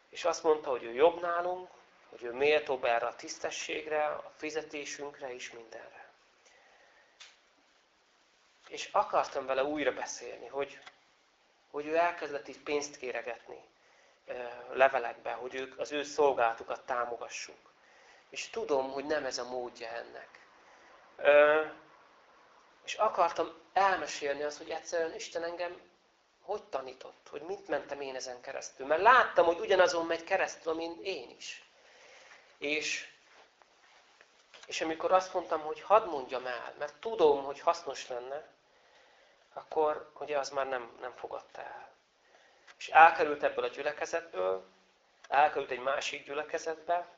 És azt mondta, hogy ő jobb nálunk, hogy ő méltóbb erre a tisztességre, a fizetésünkre és mindenre. És akartam vele újra beszélni, hogy hogy ő elkezdett így pénzt kéregetni levelekbe, hogy ők, az ő szolgálatukat támogassuk. És tudom, hogy nem ez a módja ennek. És akartam elmesélni azt, hogy egyszerűen Isten engem hogy tanított, hogy mit mentem én ezen keresztül. Mert láttam, hogy ugyanazon megy keresztül, mint én is. És, és amikor azt mondtam, hogy hadd mondjam el, mert tudom, hogy hasznos lenne, akkor ugye az már nem, nem fogadta el. És elkerült ebből a gyülekezetből, elkerült egy másik gyülekezetbe,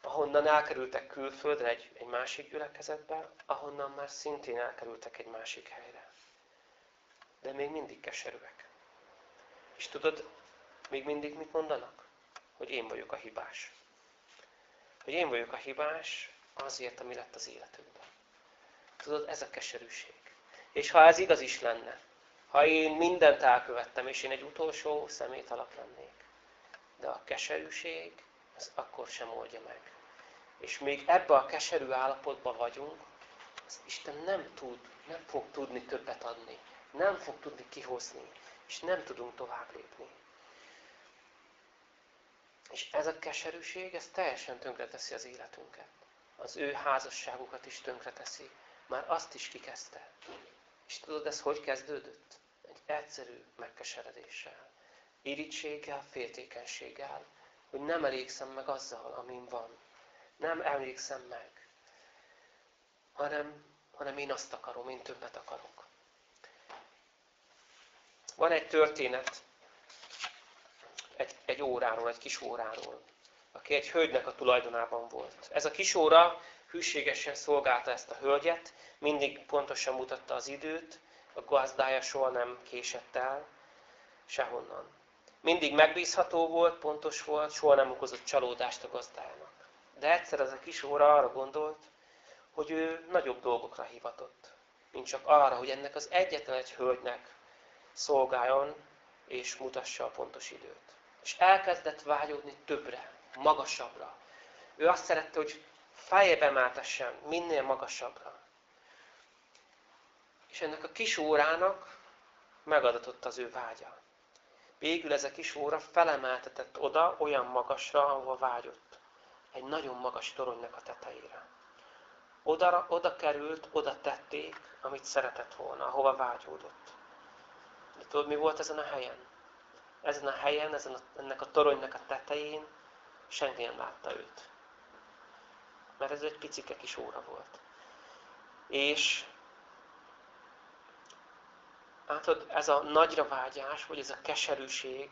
ahonnan elkerültek külföldre egy, egy másik gyülekezetbe, ahonnan már szintén elkerültek egy másik helyre. De még mindig keserűek. És tudod, még mindig mit mondanak? Hogy én vagyok a hibás. Hogy én vagyok a hibás azért, ami lett az életünkben. Tudod, ez a keserűség. És ha ez igaz is lenne, ha én mindent elkövettem, és én egy utolsó szemét alak lennék, de a keserűség, az akkor sem oldja meg. És még ebbe a keserű állapotban vagyunk, az Isten nem tud, nem fog tudni többet adni, nem fog tudni kihozni, és nem tudunk tovább lépni. És ez a keserűség, ez teljesen tönkreteszi az életünket. Az ő házasságukat is tönkreteszi. Már azt is kikezdte. És tudod, ez hogy kezdődött? Egy egyszerű megkeseredéssel. Irítséggel, féltékenységgel, hogy nem elégszem meg azzal, amin van. Nem emlékszem meg. Hanem, hanem én azt akarom, én többet akarok. Van egy történet, egy, egy óráról, egy kis óráról, aki egy hölgynek a tulajdonában volt. Ez a kis óra hűségesen szolgálta ezt a hölgyet, mindig pontosan mutatta az időt, a gazdája soha nem késett el, sehonnan. Mindig megbízható volt, pontos volt, soha nem okozott csalódást a gazdájának. De egyszer ez a kis óra arra gondolt, hogy ő nagyobb dolgokra hivatott, mint csak arra, hogy ennek az egyetlen egy hölgynek szolgáljon és mutassa a pontos időt. És elkezdett vágyódni többre, magasabbra. Ő azt szerette, hogy feljebb emeltessen, minél magasabbra. És ennek a kis órának megadatott az ő vágya. Végül ez a kis óra felemeltetett oda, olyan magasra, ahova vágyott. Egy nagyon magas toronynak a tetejére. Oda, oda került, oda tették, amit szeretett volna, ahova vágyódott. De tudod, mi volt ezen a helyen? Ezen a helyen, ezen a, ennek a toronynak a tetején senki nem látta őt. Mert ez egy picike kis óra volt. És látod, ez a nagyra vágyás, vagy ez a keserűség,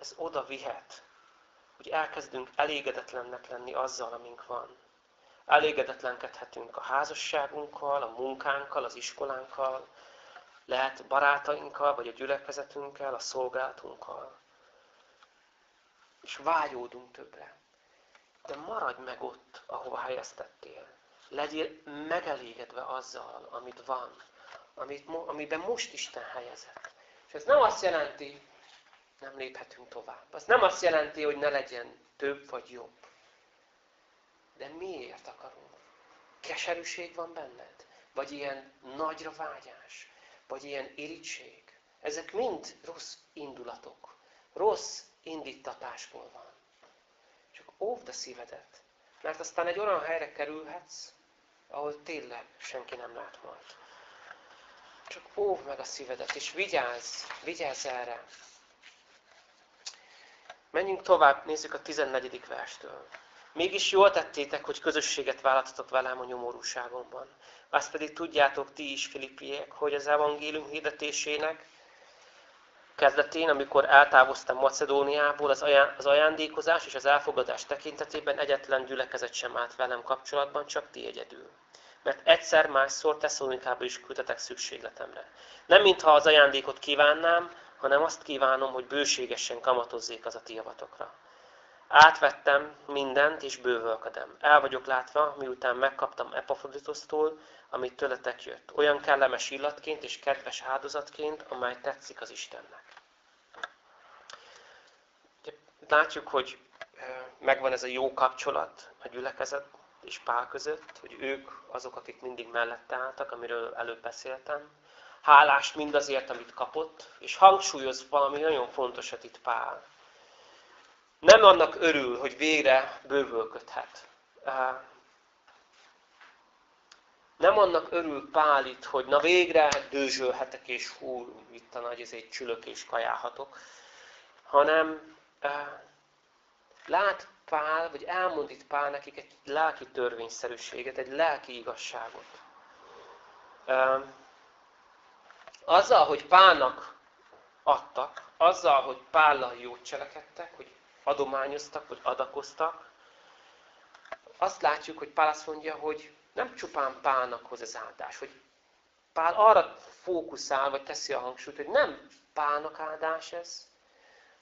ez oda vihet, hogy elkezdünk elégedetlennek lenni azzal, amink van. Elégedetlenkedhetünk a házasságunkkal, a munkánkkal, az iskolánkkal, lehet barátainkkal, vagy a gyülekezetünkkel, a szolgálatunkkal. És vágyódunk többre. Maradj meg ott, ahova helyeztettél. Legyél megelégedve azzal, amit van, amit, amiben most Isten helyezett. És ez nem azt jelenti, nem léphetünk tovább. Az nem azt jelenti, hogy ne legyen több vagy jobb. De miért akarunk? Keserűség van benned? Vagy ilyen nagyra vágyás? Vagy ilyen irítség? Ezek mind rossz indulatok. Rossz indítatásból van. Óvd a szívedet. Mert aztán egy olyan helyre kerülhetsz, ahol tényleg senki nem lát majd. Csak óvd meg a szívedet, és vigyázz, vigyázz erre. Menjünk tovább, nézzük a 14. verstől. Mégis jól tettétek, hogy közösséget vállaltatok velem a nyomorúságomban. Azt pedig tudjátok ti is, Filippiek, hogy az evangélium hirdetésének kezdetén, amikor eltávoztam Macedóniából, az ajándékozás és az elfogadás tekintetében egyetlen gyülekezet sem állt velem kapcsolatban, csak ti egyedül. Mert egyszer másszor Tesszalonikába is küldtetek szükségletemre. Nem mintha az ajándékot kívánnám, hanem azt kívánom, hogy bőségesen kamatozzék az a ti javatokra. Átvettem mindent, és bővölködem. El vagyok látva, miután megkaptam Epafroditosztól, amit tőletek jött. Olyan kellemes illatként és kedves áldozatként, amely tetszik az Istennek. Látjuk, hogy megvan ez a jó kapcsolat a gyülekezet és Pál között, hogy ők azok, akik mindig mellette álltak, amiről előbb beszéltem, hálást mindazért, amit kapott, és hangsúlyoz valami nagyon fontosat itt Pál. Nem annak örül, hogy végre bővölködhet. Nem annak örül Pál itt, hogy na végre dőzsölhetek, és hú, itt a nagy ezért csülök és kajálhatok, hanem lát Pál, vagy elmond itt Pál nekik egy lelki törvényszerűséget, egy lelki igazságot. Azzal, hogy Pálnak adtak, azzal, hogy Pállal jót cselekedtek, hogy adományoztak, vagy adakoztak, azt látjuk, hogy Pál azt mondja, hogy nem csupán Pálnak hoz az áldás, hogy Pál arra fókuszál, vagy teszi a hangsúlyt, hogy nem Pálnak áldás ez,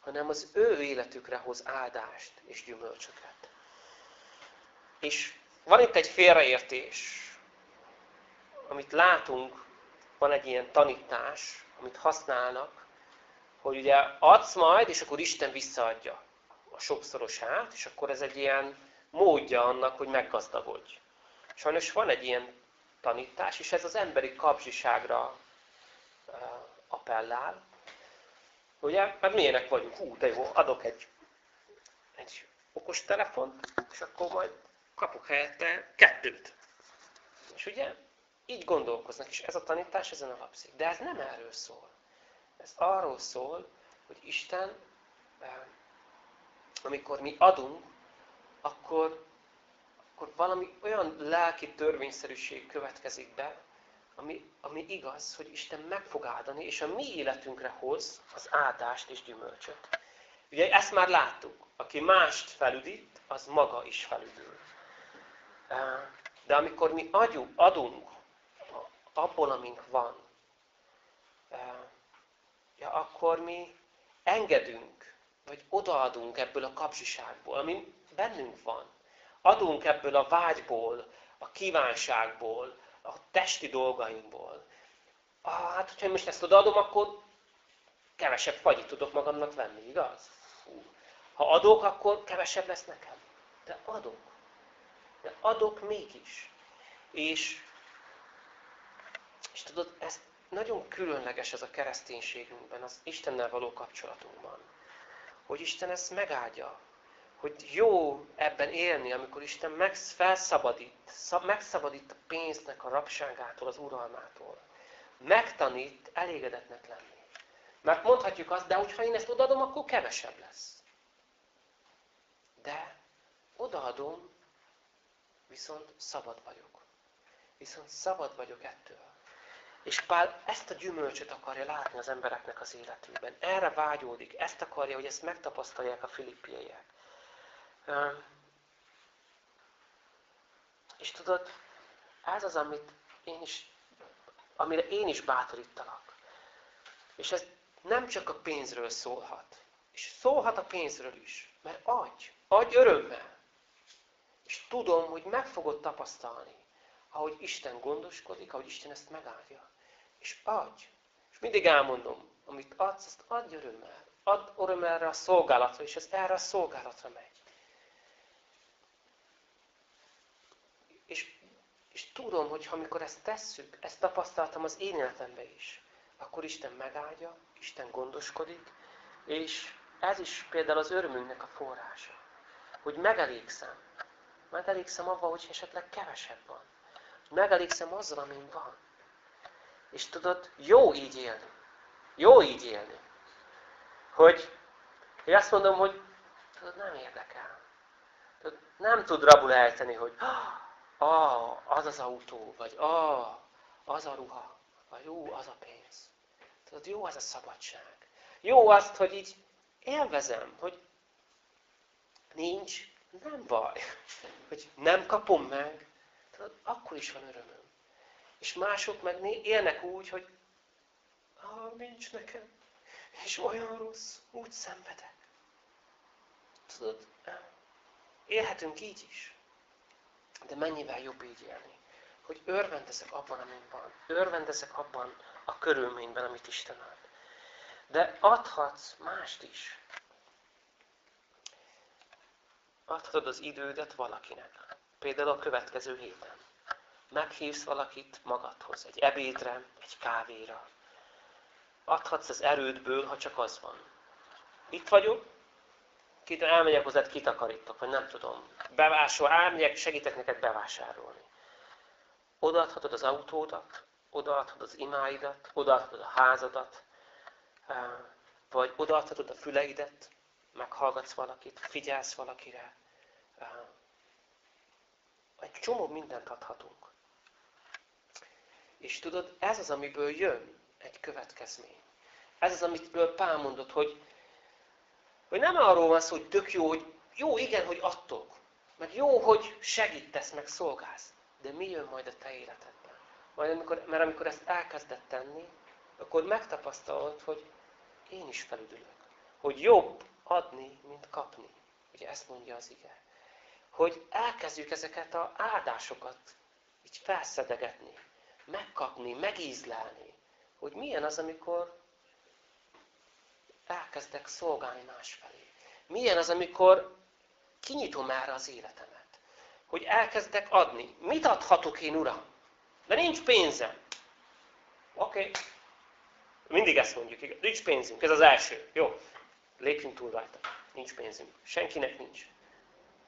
hanem az ő életükre hoz áldást és gyümölcsöket. És van itt egy félreértés, amit látunk van egy ilyen tanítás, amit használnak, hogy ugye adsz majd, és akkor Isten visszaadja a sokszorosát, és akkor ez egy ilyen módja annak, hogy meggazdagodj. Sajnos van egy ilyen tanítás, és ez az emberi kapzsiságra uh, appellál. Ugye, mert milyenek vagyunk? Hú, de jó, adok egy, egy okos telefont, és akkor majd kapok helyette kettőt. És ugye, így gondolkoznak, és ez a tanítás ezen alapszik. De ez nem erről szól. Ez arról szól, hogy Isten, eh, amikor mi adunk, akkor, akkor valami olyan lelki törvényszerűség következik be, ami, ami igaz, hogy Isten meg fog áldani, és a mi életünkre hoz az áldást és gyümölcsöt. Ugye ezt már láttuk. Aki mást felüdít, az maga is felüdül. De amikor mi adunk abból, amink van, ja, akkor mi engedünk, vagy odaadunk ebből a kapzsiságból, ami bennünk van. Adunk ebből a vágyból, a kívánságból, a testi dolgainkból. Ah, hát, hogyha most ezt odaadom, akkor kevesebb fagyit tudok magamnak venni, igaz? Ha adok, akkor kevesebb lesz nekem. De adok. De adok mégis. És és tudod, ez nagyon különleges ez a kereszténységünkben, az Istennel való kapcsolatunkban. Hogy Isten ezt megáldja. Hogy jó ebben élni, amikor Isten felszabadít, megszabadít a pénznek a rabságától, az uralmától. Megtanít elégedetnek lenni. Mert mondhatjuk azt, de hogyha én ezt odadom, akkor kevesebb lesz. De odaadom, viszont szabad vagyok. Viszont szabad vagyok ettől. És Pál ezt a gyümölcsöt akarja látni az embereknek az életében. Erre vágyódik, ezt akarja, hogy ezt megtapasztalják a filippiaiek. És tudod, ez az, amit én is, amire én is bátorítalak. És ez nem csak a pénzről szólhat. És szólhat a pénzről is. Mert adj, adj örömmel. És tudom, hogy meg fogod tapasztalni, ahogy Isten gondoskodik, ahogy Isten ezt megállja. És adj. És mindig elmondom, amit adsz, azt adj örömmel. Add örömmel erre a szolgálatra, és ez erre a szolgálatra megy. És, és tudom, hogy amikor ezt tesszük, ezt tapasztaltam az én életemben is, akkor Isten megáldja, Isten gondoskodik, és ez is például az örömünknek a forrása. Hogy megelégszem. Megelégszem avval, hogy esetleg kevesebb van. Megelégszem azzal, amin van. És tudod, jó így élni. Jó így élni. Hogy, hogy azt mondom, hogy tudod, nem érdekel. Tudod, nem tud rabul ejteni, hogy ah, az az autó, vagy ah, az a ruha, vagy jó, az a pénz. Tudod, jó az a szabadság. Jó azt, hogy így élvezem, hogy nincs, nem baj. Hogy nem kapom meg, tudod, akkor is van örömöm. És mások meg élnek úgy, hogy ah, nincs nekem, és olyan rossz, úgy szenvedek. Tudod, élhetünk így is. De mennyivel jobb így élni. Hogy örvendezek abban, amin van. Örvendezek abban a körülményben, amit Isten ad. De adhatsz mást is. Adhatod az idődet valakinek. Például a következő héten. Meghívsz valakit magadhoz, egy ebédre, egy kávéra. Adhatsz az erődből, ha csak az van. Itt vagyok, kit elmegyek hozzád, kitakarítok, vagy nem tudom. Bevásol, elmegyek, segítek neked bevásárolni. Odaadhatod az autódat, odaadhatod az imáidat, odaadhatod a házadat, vagy odaadhatod a füleidet, meghallgatsz valakit, figyelsz valakire. Egy csomó mindent adhatunk. És tudod, ez az, amiből jön egy következmény. Ez az, amitől Pál mondott, hogy, hogy nem arról van szó, hogy tök jó, hogy jó, igen, hogy adtok. Meg jó, hogy segítesz, meg szolgálsz. De mi jön majd a te életedben? Majd amikor, mert amikor ezt elkezdett tenni, akkor megtapasztalod, hogy én is felüdülök. Hogy jobb adni, mint kapni. Ugye ezt mondja az ige. Hogy elkezdjük ezeket az áldásokat így felszedegetni megkapni, megízlelni, hogy milyen az, amikor elkezdek szolgálni másfelé. Milyen az, amikor kinyitom erre az életemet. Hogy elkezdek adni. Mit adhatok én, Uram? De nincs pénzem. Oké. Okay. Mindig ezt mondjuk. Nincs pénzünk. Ez az első. Jó. Lépjünk túl rajta. Nincs pénzünk. Senkinek nincs.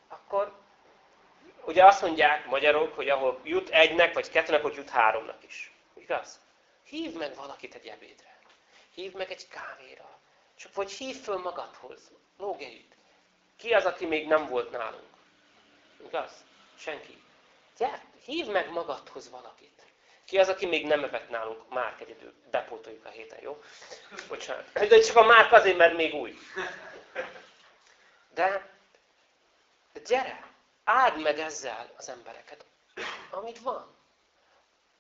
Akkor ugye azt mondják magyarok, hogy ahol jut egynek, vagy kettőnek, ott jut háromnak is. Igaz? Hív meg valakit egy ebédre. Hív meg egy kávéra. Csak vagy hív föl magadhoz. Lógejük. Ki az, aki még nem volt nálunk? Igaz? Senki. Gyert, hív meg magadhoz valakit. Ki az, aki még nem evett nálunk? Márk egyedül. Bepótoljuk a héten, jó? Bocsánat. De csak a Márk azért, mert még új. De, de gyere! Áld meg ezzel az embereket, amit van.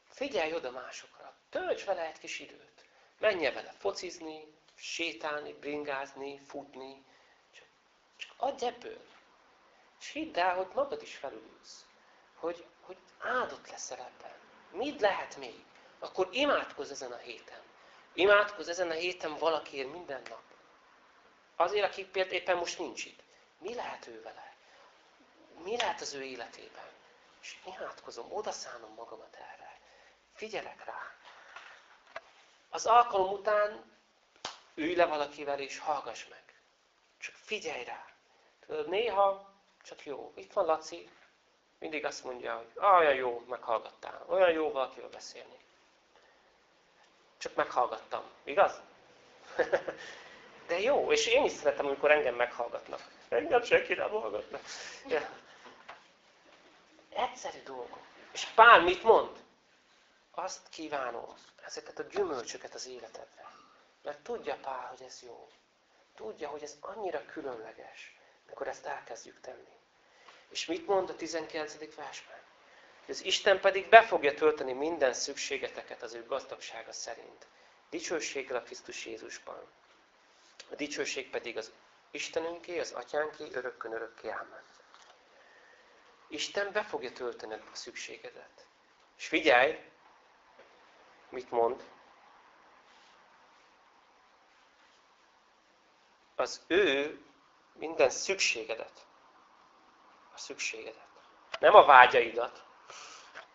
Figyelj oda másokra. Tölts vele egy kis időt. Menj vele focizni, sétálni, bringázni, futni. Csak, csak adj ebből. És hidd el, hogy magad is felülülsz. Hogy, hogy áldott leszel ebben. Mit lehet még? Akkor imádkozz ezen a héten. Imádkozz ezen a héten valakiért minden nap. Azért, aki például éppen most nincs itt. Mi lehet ő vele? mi lehet az ő életében. És imádkozom, odaszánom magamat erre. Figyelek rá. Az alkalom után ülj le valakivel és hallgass meg. Csak figyelj rá. Tudod, néha csak jó. Itt van Laci, mindig azt mondja, hogy ah, olyan jó, meghallgattál. Olyan jó valakivel beszélni. Csak meghallgattam. Igaz? De jó, és én is szeretem, amikor engem meghallgatnak. Engem senki nem hallgat. Ja. Egyszerű dolgok. És Pál mit mond? Azt kívánom, ezeket a gyümölcsöket az életedre. Mert tudja Pál, hogy ez jó. Tudja, hogy ez annyira különleges, mikor ezt elkezdjük tenni. És mit mond a 19. versben? Az Isten pedig be fogja tölteni minden szükségeteket az ő gazdagsága szerint. Dicsőséggel a Krisztus Jézusban. A dicsőség pedig az Istenünké, az Atyánké, örökkön örökké. Ámen. Isten be fogja tölteni a szükségedet. És figyelj, mit mond? Az ő minden szükségedet. A szükségedet. Nem a vágyaidat.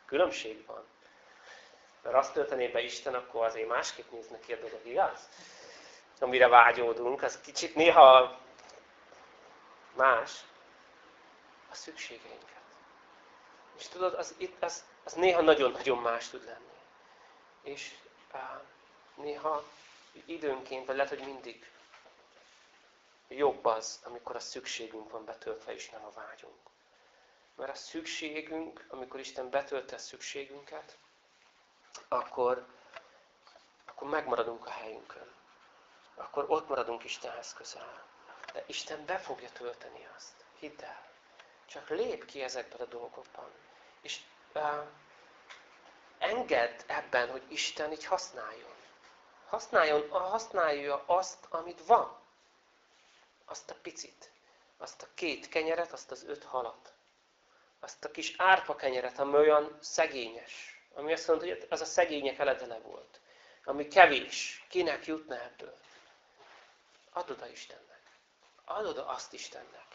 Különbség van. Mert azt töltené be Isten, akkor azért másképp néznek ki a dolog, igaz? Amire vágyódunk, az kicsit néha más a szükségeinket. És tudod, az, itt, az, az néha nagyon-nagyon más tud lenni. És á, néha időnként, vagy lehet, hogy mindig jobb az, amikor a szükségünk van betöltve, és nem a vágyunk. Mert a szükségünk, amikor Isten betölti a szükségünket, akkor, akkor megmaradunk a helyünkön. Akkor ott maradunk Istenhez közel. De Isten be fogja tölteni azt. Hidd el. Csak lép ki ezekben a dolgokban. És uh, engedd ebben, hogy Isten így használjon. Használjon, használja azt, amit van. Azt a picit. Azt a két kenyeret, azt az öt halat. Azt a kis árpa kenyeret, ami olyan szegényes. Ami azt mondta, hogy az a szegények eledele volt. Ami kevés. Kinek jutna ebből? Add oda Istennek. Add oda azt Istennek.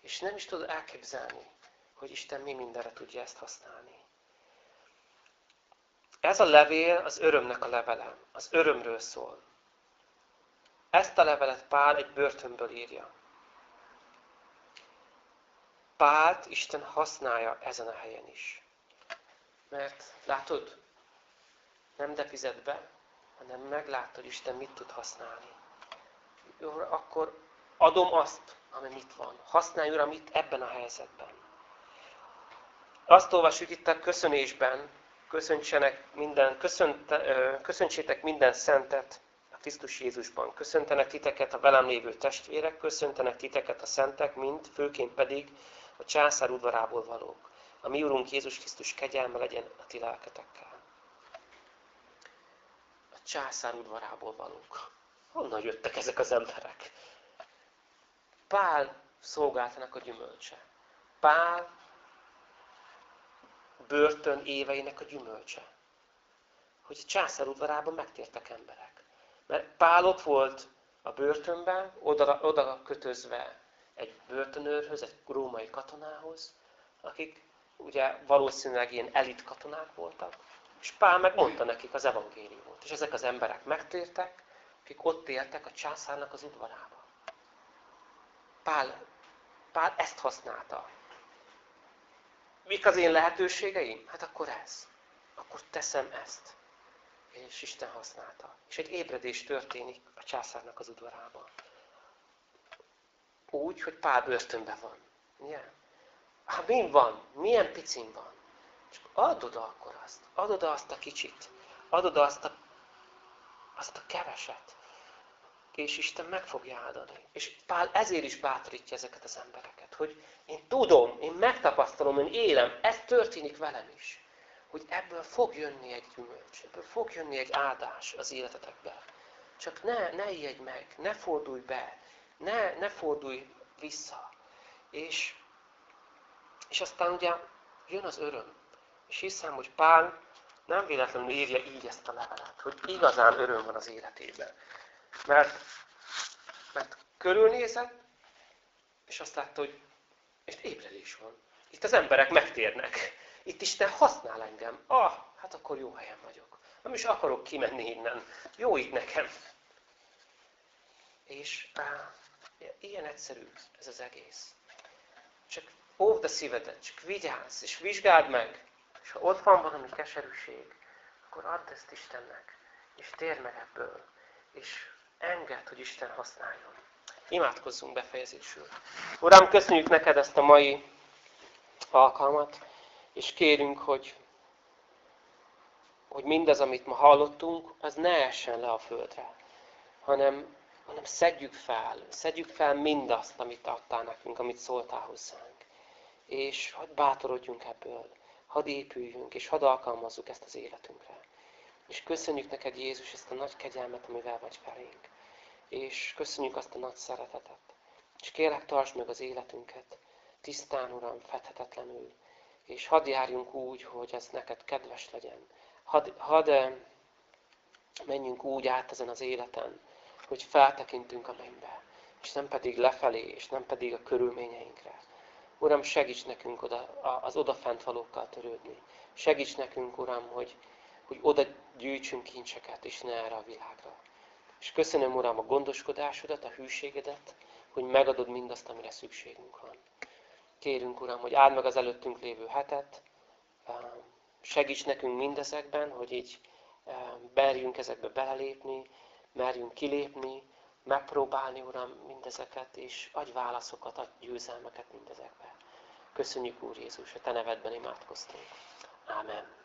És nem is tudod elképzelni, hogy Isten mi mindenre tudja ezt használni. Ez a levél az örömnek a levele. Az örömről szól. Ezt a levelet Pál egy börtönből írja. Pált Isten használja ezen a helyen is. Mert látod, nem defizet be, hanem meglátod, Isten mit tud használni. Akkor adom azt, ami mit van. Használj, Uram, itt ebben a helyzetben. Azt olvasjuk itt a köszönésben, köszöntsenek minden, köszönt, köszöntsétek minden szentet Krisztus Jézusban. Köszöntenek titeket a velem lévő testvérek, köszöntenek titeket a szentek, mind, főként pedig a császár udvarából valók. A mi Urunk Jézus Krisztus kegyelme legyen a ti lelketekkel. A császár udvarából valók. Honnan jöttek ezek az emberek? Pál szolgáltanak a gyümölcse. Pál börtön éveinek a gyümölcse. Hogy császár udvarában megtértek emberek. Mert Pál ott volt a börtönben, oda, oda kötözve egy börtönőrhöz, egy római katonához, akik ugye valószínűleg ilyen elit katonák voltak, és Pál megmondta nekik az evangéliumot. És ezek az emberek megtértek, akik ott éltek a császárnak az udvarában. Pál, Pál ezt használta. Mik az én lehetőségeim? Hát akkor ez. Akkor teszem ezt. És Isten használta. És egy ébredés történik a császárnak az udvarában. Úgy, hogy Pál börtönben van. Ugye? Hát mi van? Milyen picin van? Csak add akkor azt. Add oda azt a kicsit. Add oda azt a, azt a keveset és Isten meg fogja áldani. És Pál ezért is bátorítja ezeket az embereket, hogy én tudom, én megtapasztalom, én élem, ez történik velem is. Hogy ebből fog jönni egy gyümölcs, ebből fog jönni egy áldás az életetekbe. Csak ne, ne ijedj meg, ne fordulj be, ne, ne fordulj vissza. És, és aztán ugye jön az öröm. És hiszem, hogy Pál nem véletlenül írja így ezt a levelet, hogy igazán öröm van az életében. Mert, mert körülnézett, és azt látta, hogy itt ébredés van. Itt az emberek megtérnek. Itt Isten használ engem. Ah, hát akkor jó helyen vagyok. Nem is akarok kimenni innen. Jó itt nekem. És á, ilyen egyszerű ez az egész. Csak óvd a szívedet, csak vigyázz, és vizsgáld meg. És ha ott van valami keserűség, akkor add ezt Istennek, és térj meg ebből. És Engedd, hogy Isten használjon. Imádkozzunk befejezésül. Uram, köszönjük neked ezt a mai alkalmat, és kérünk, hogy, hogy mindaz, amit ma hallottunk, az ne essen le a földre, hanem, hanem szedjük fel, szedjük fel mindazt, amit adtál nekünk, amit szóltál hozzánk. És hadd bátorodjunk ebből, hadd épüljünk, és hadd alkalmazzuk ezt az életünkre. És köszönjük neked, Jézus, ezt a nagy kegyelmet, amivel vagy felénk. És köszönjük azt a nagy szeretetet. És kérlek, tartsd meg az életünket, tisztán, Uram, fethetetlenül. És hadd járjunk úgy, hogy ez neked kedves legyen. Hadd, hadd menjünk úgy át ezen az életen, hogy feltekintünk a mennybe, és nem pedig lefelé, és nem pedig a körülményeinkre. Uram, segíts nekünk oda, az odafent valókkal törődni. Segíts nekünk, Uram, hogy, hogy oda gyűjtsünk kincseket, és ne erre a világra. És köszönöm, Uram, a gondoskodásodat, a hűségedet, hogy megadod mindazt, amire szükségünk van. Kérünk, Uram, hogy áld meg az előttünk lévő hetet, segíts nekünk mindezekben, hogy így merjünk ezekbe belelépni, merjünk kilépni, megpróbálni, Uram, mindezeket, és adj válaszokat, adj győzelmeket mindezekbe. Köszönjük, Úr Jézus, a Te nevedben imádkoztunk. Amen.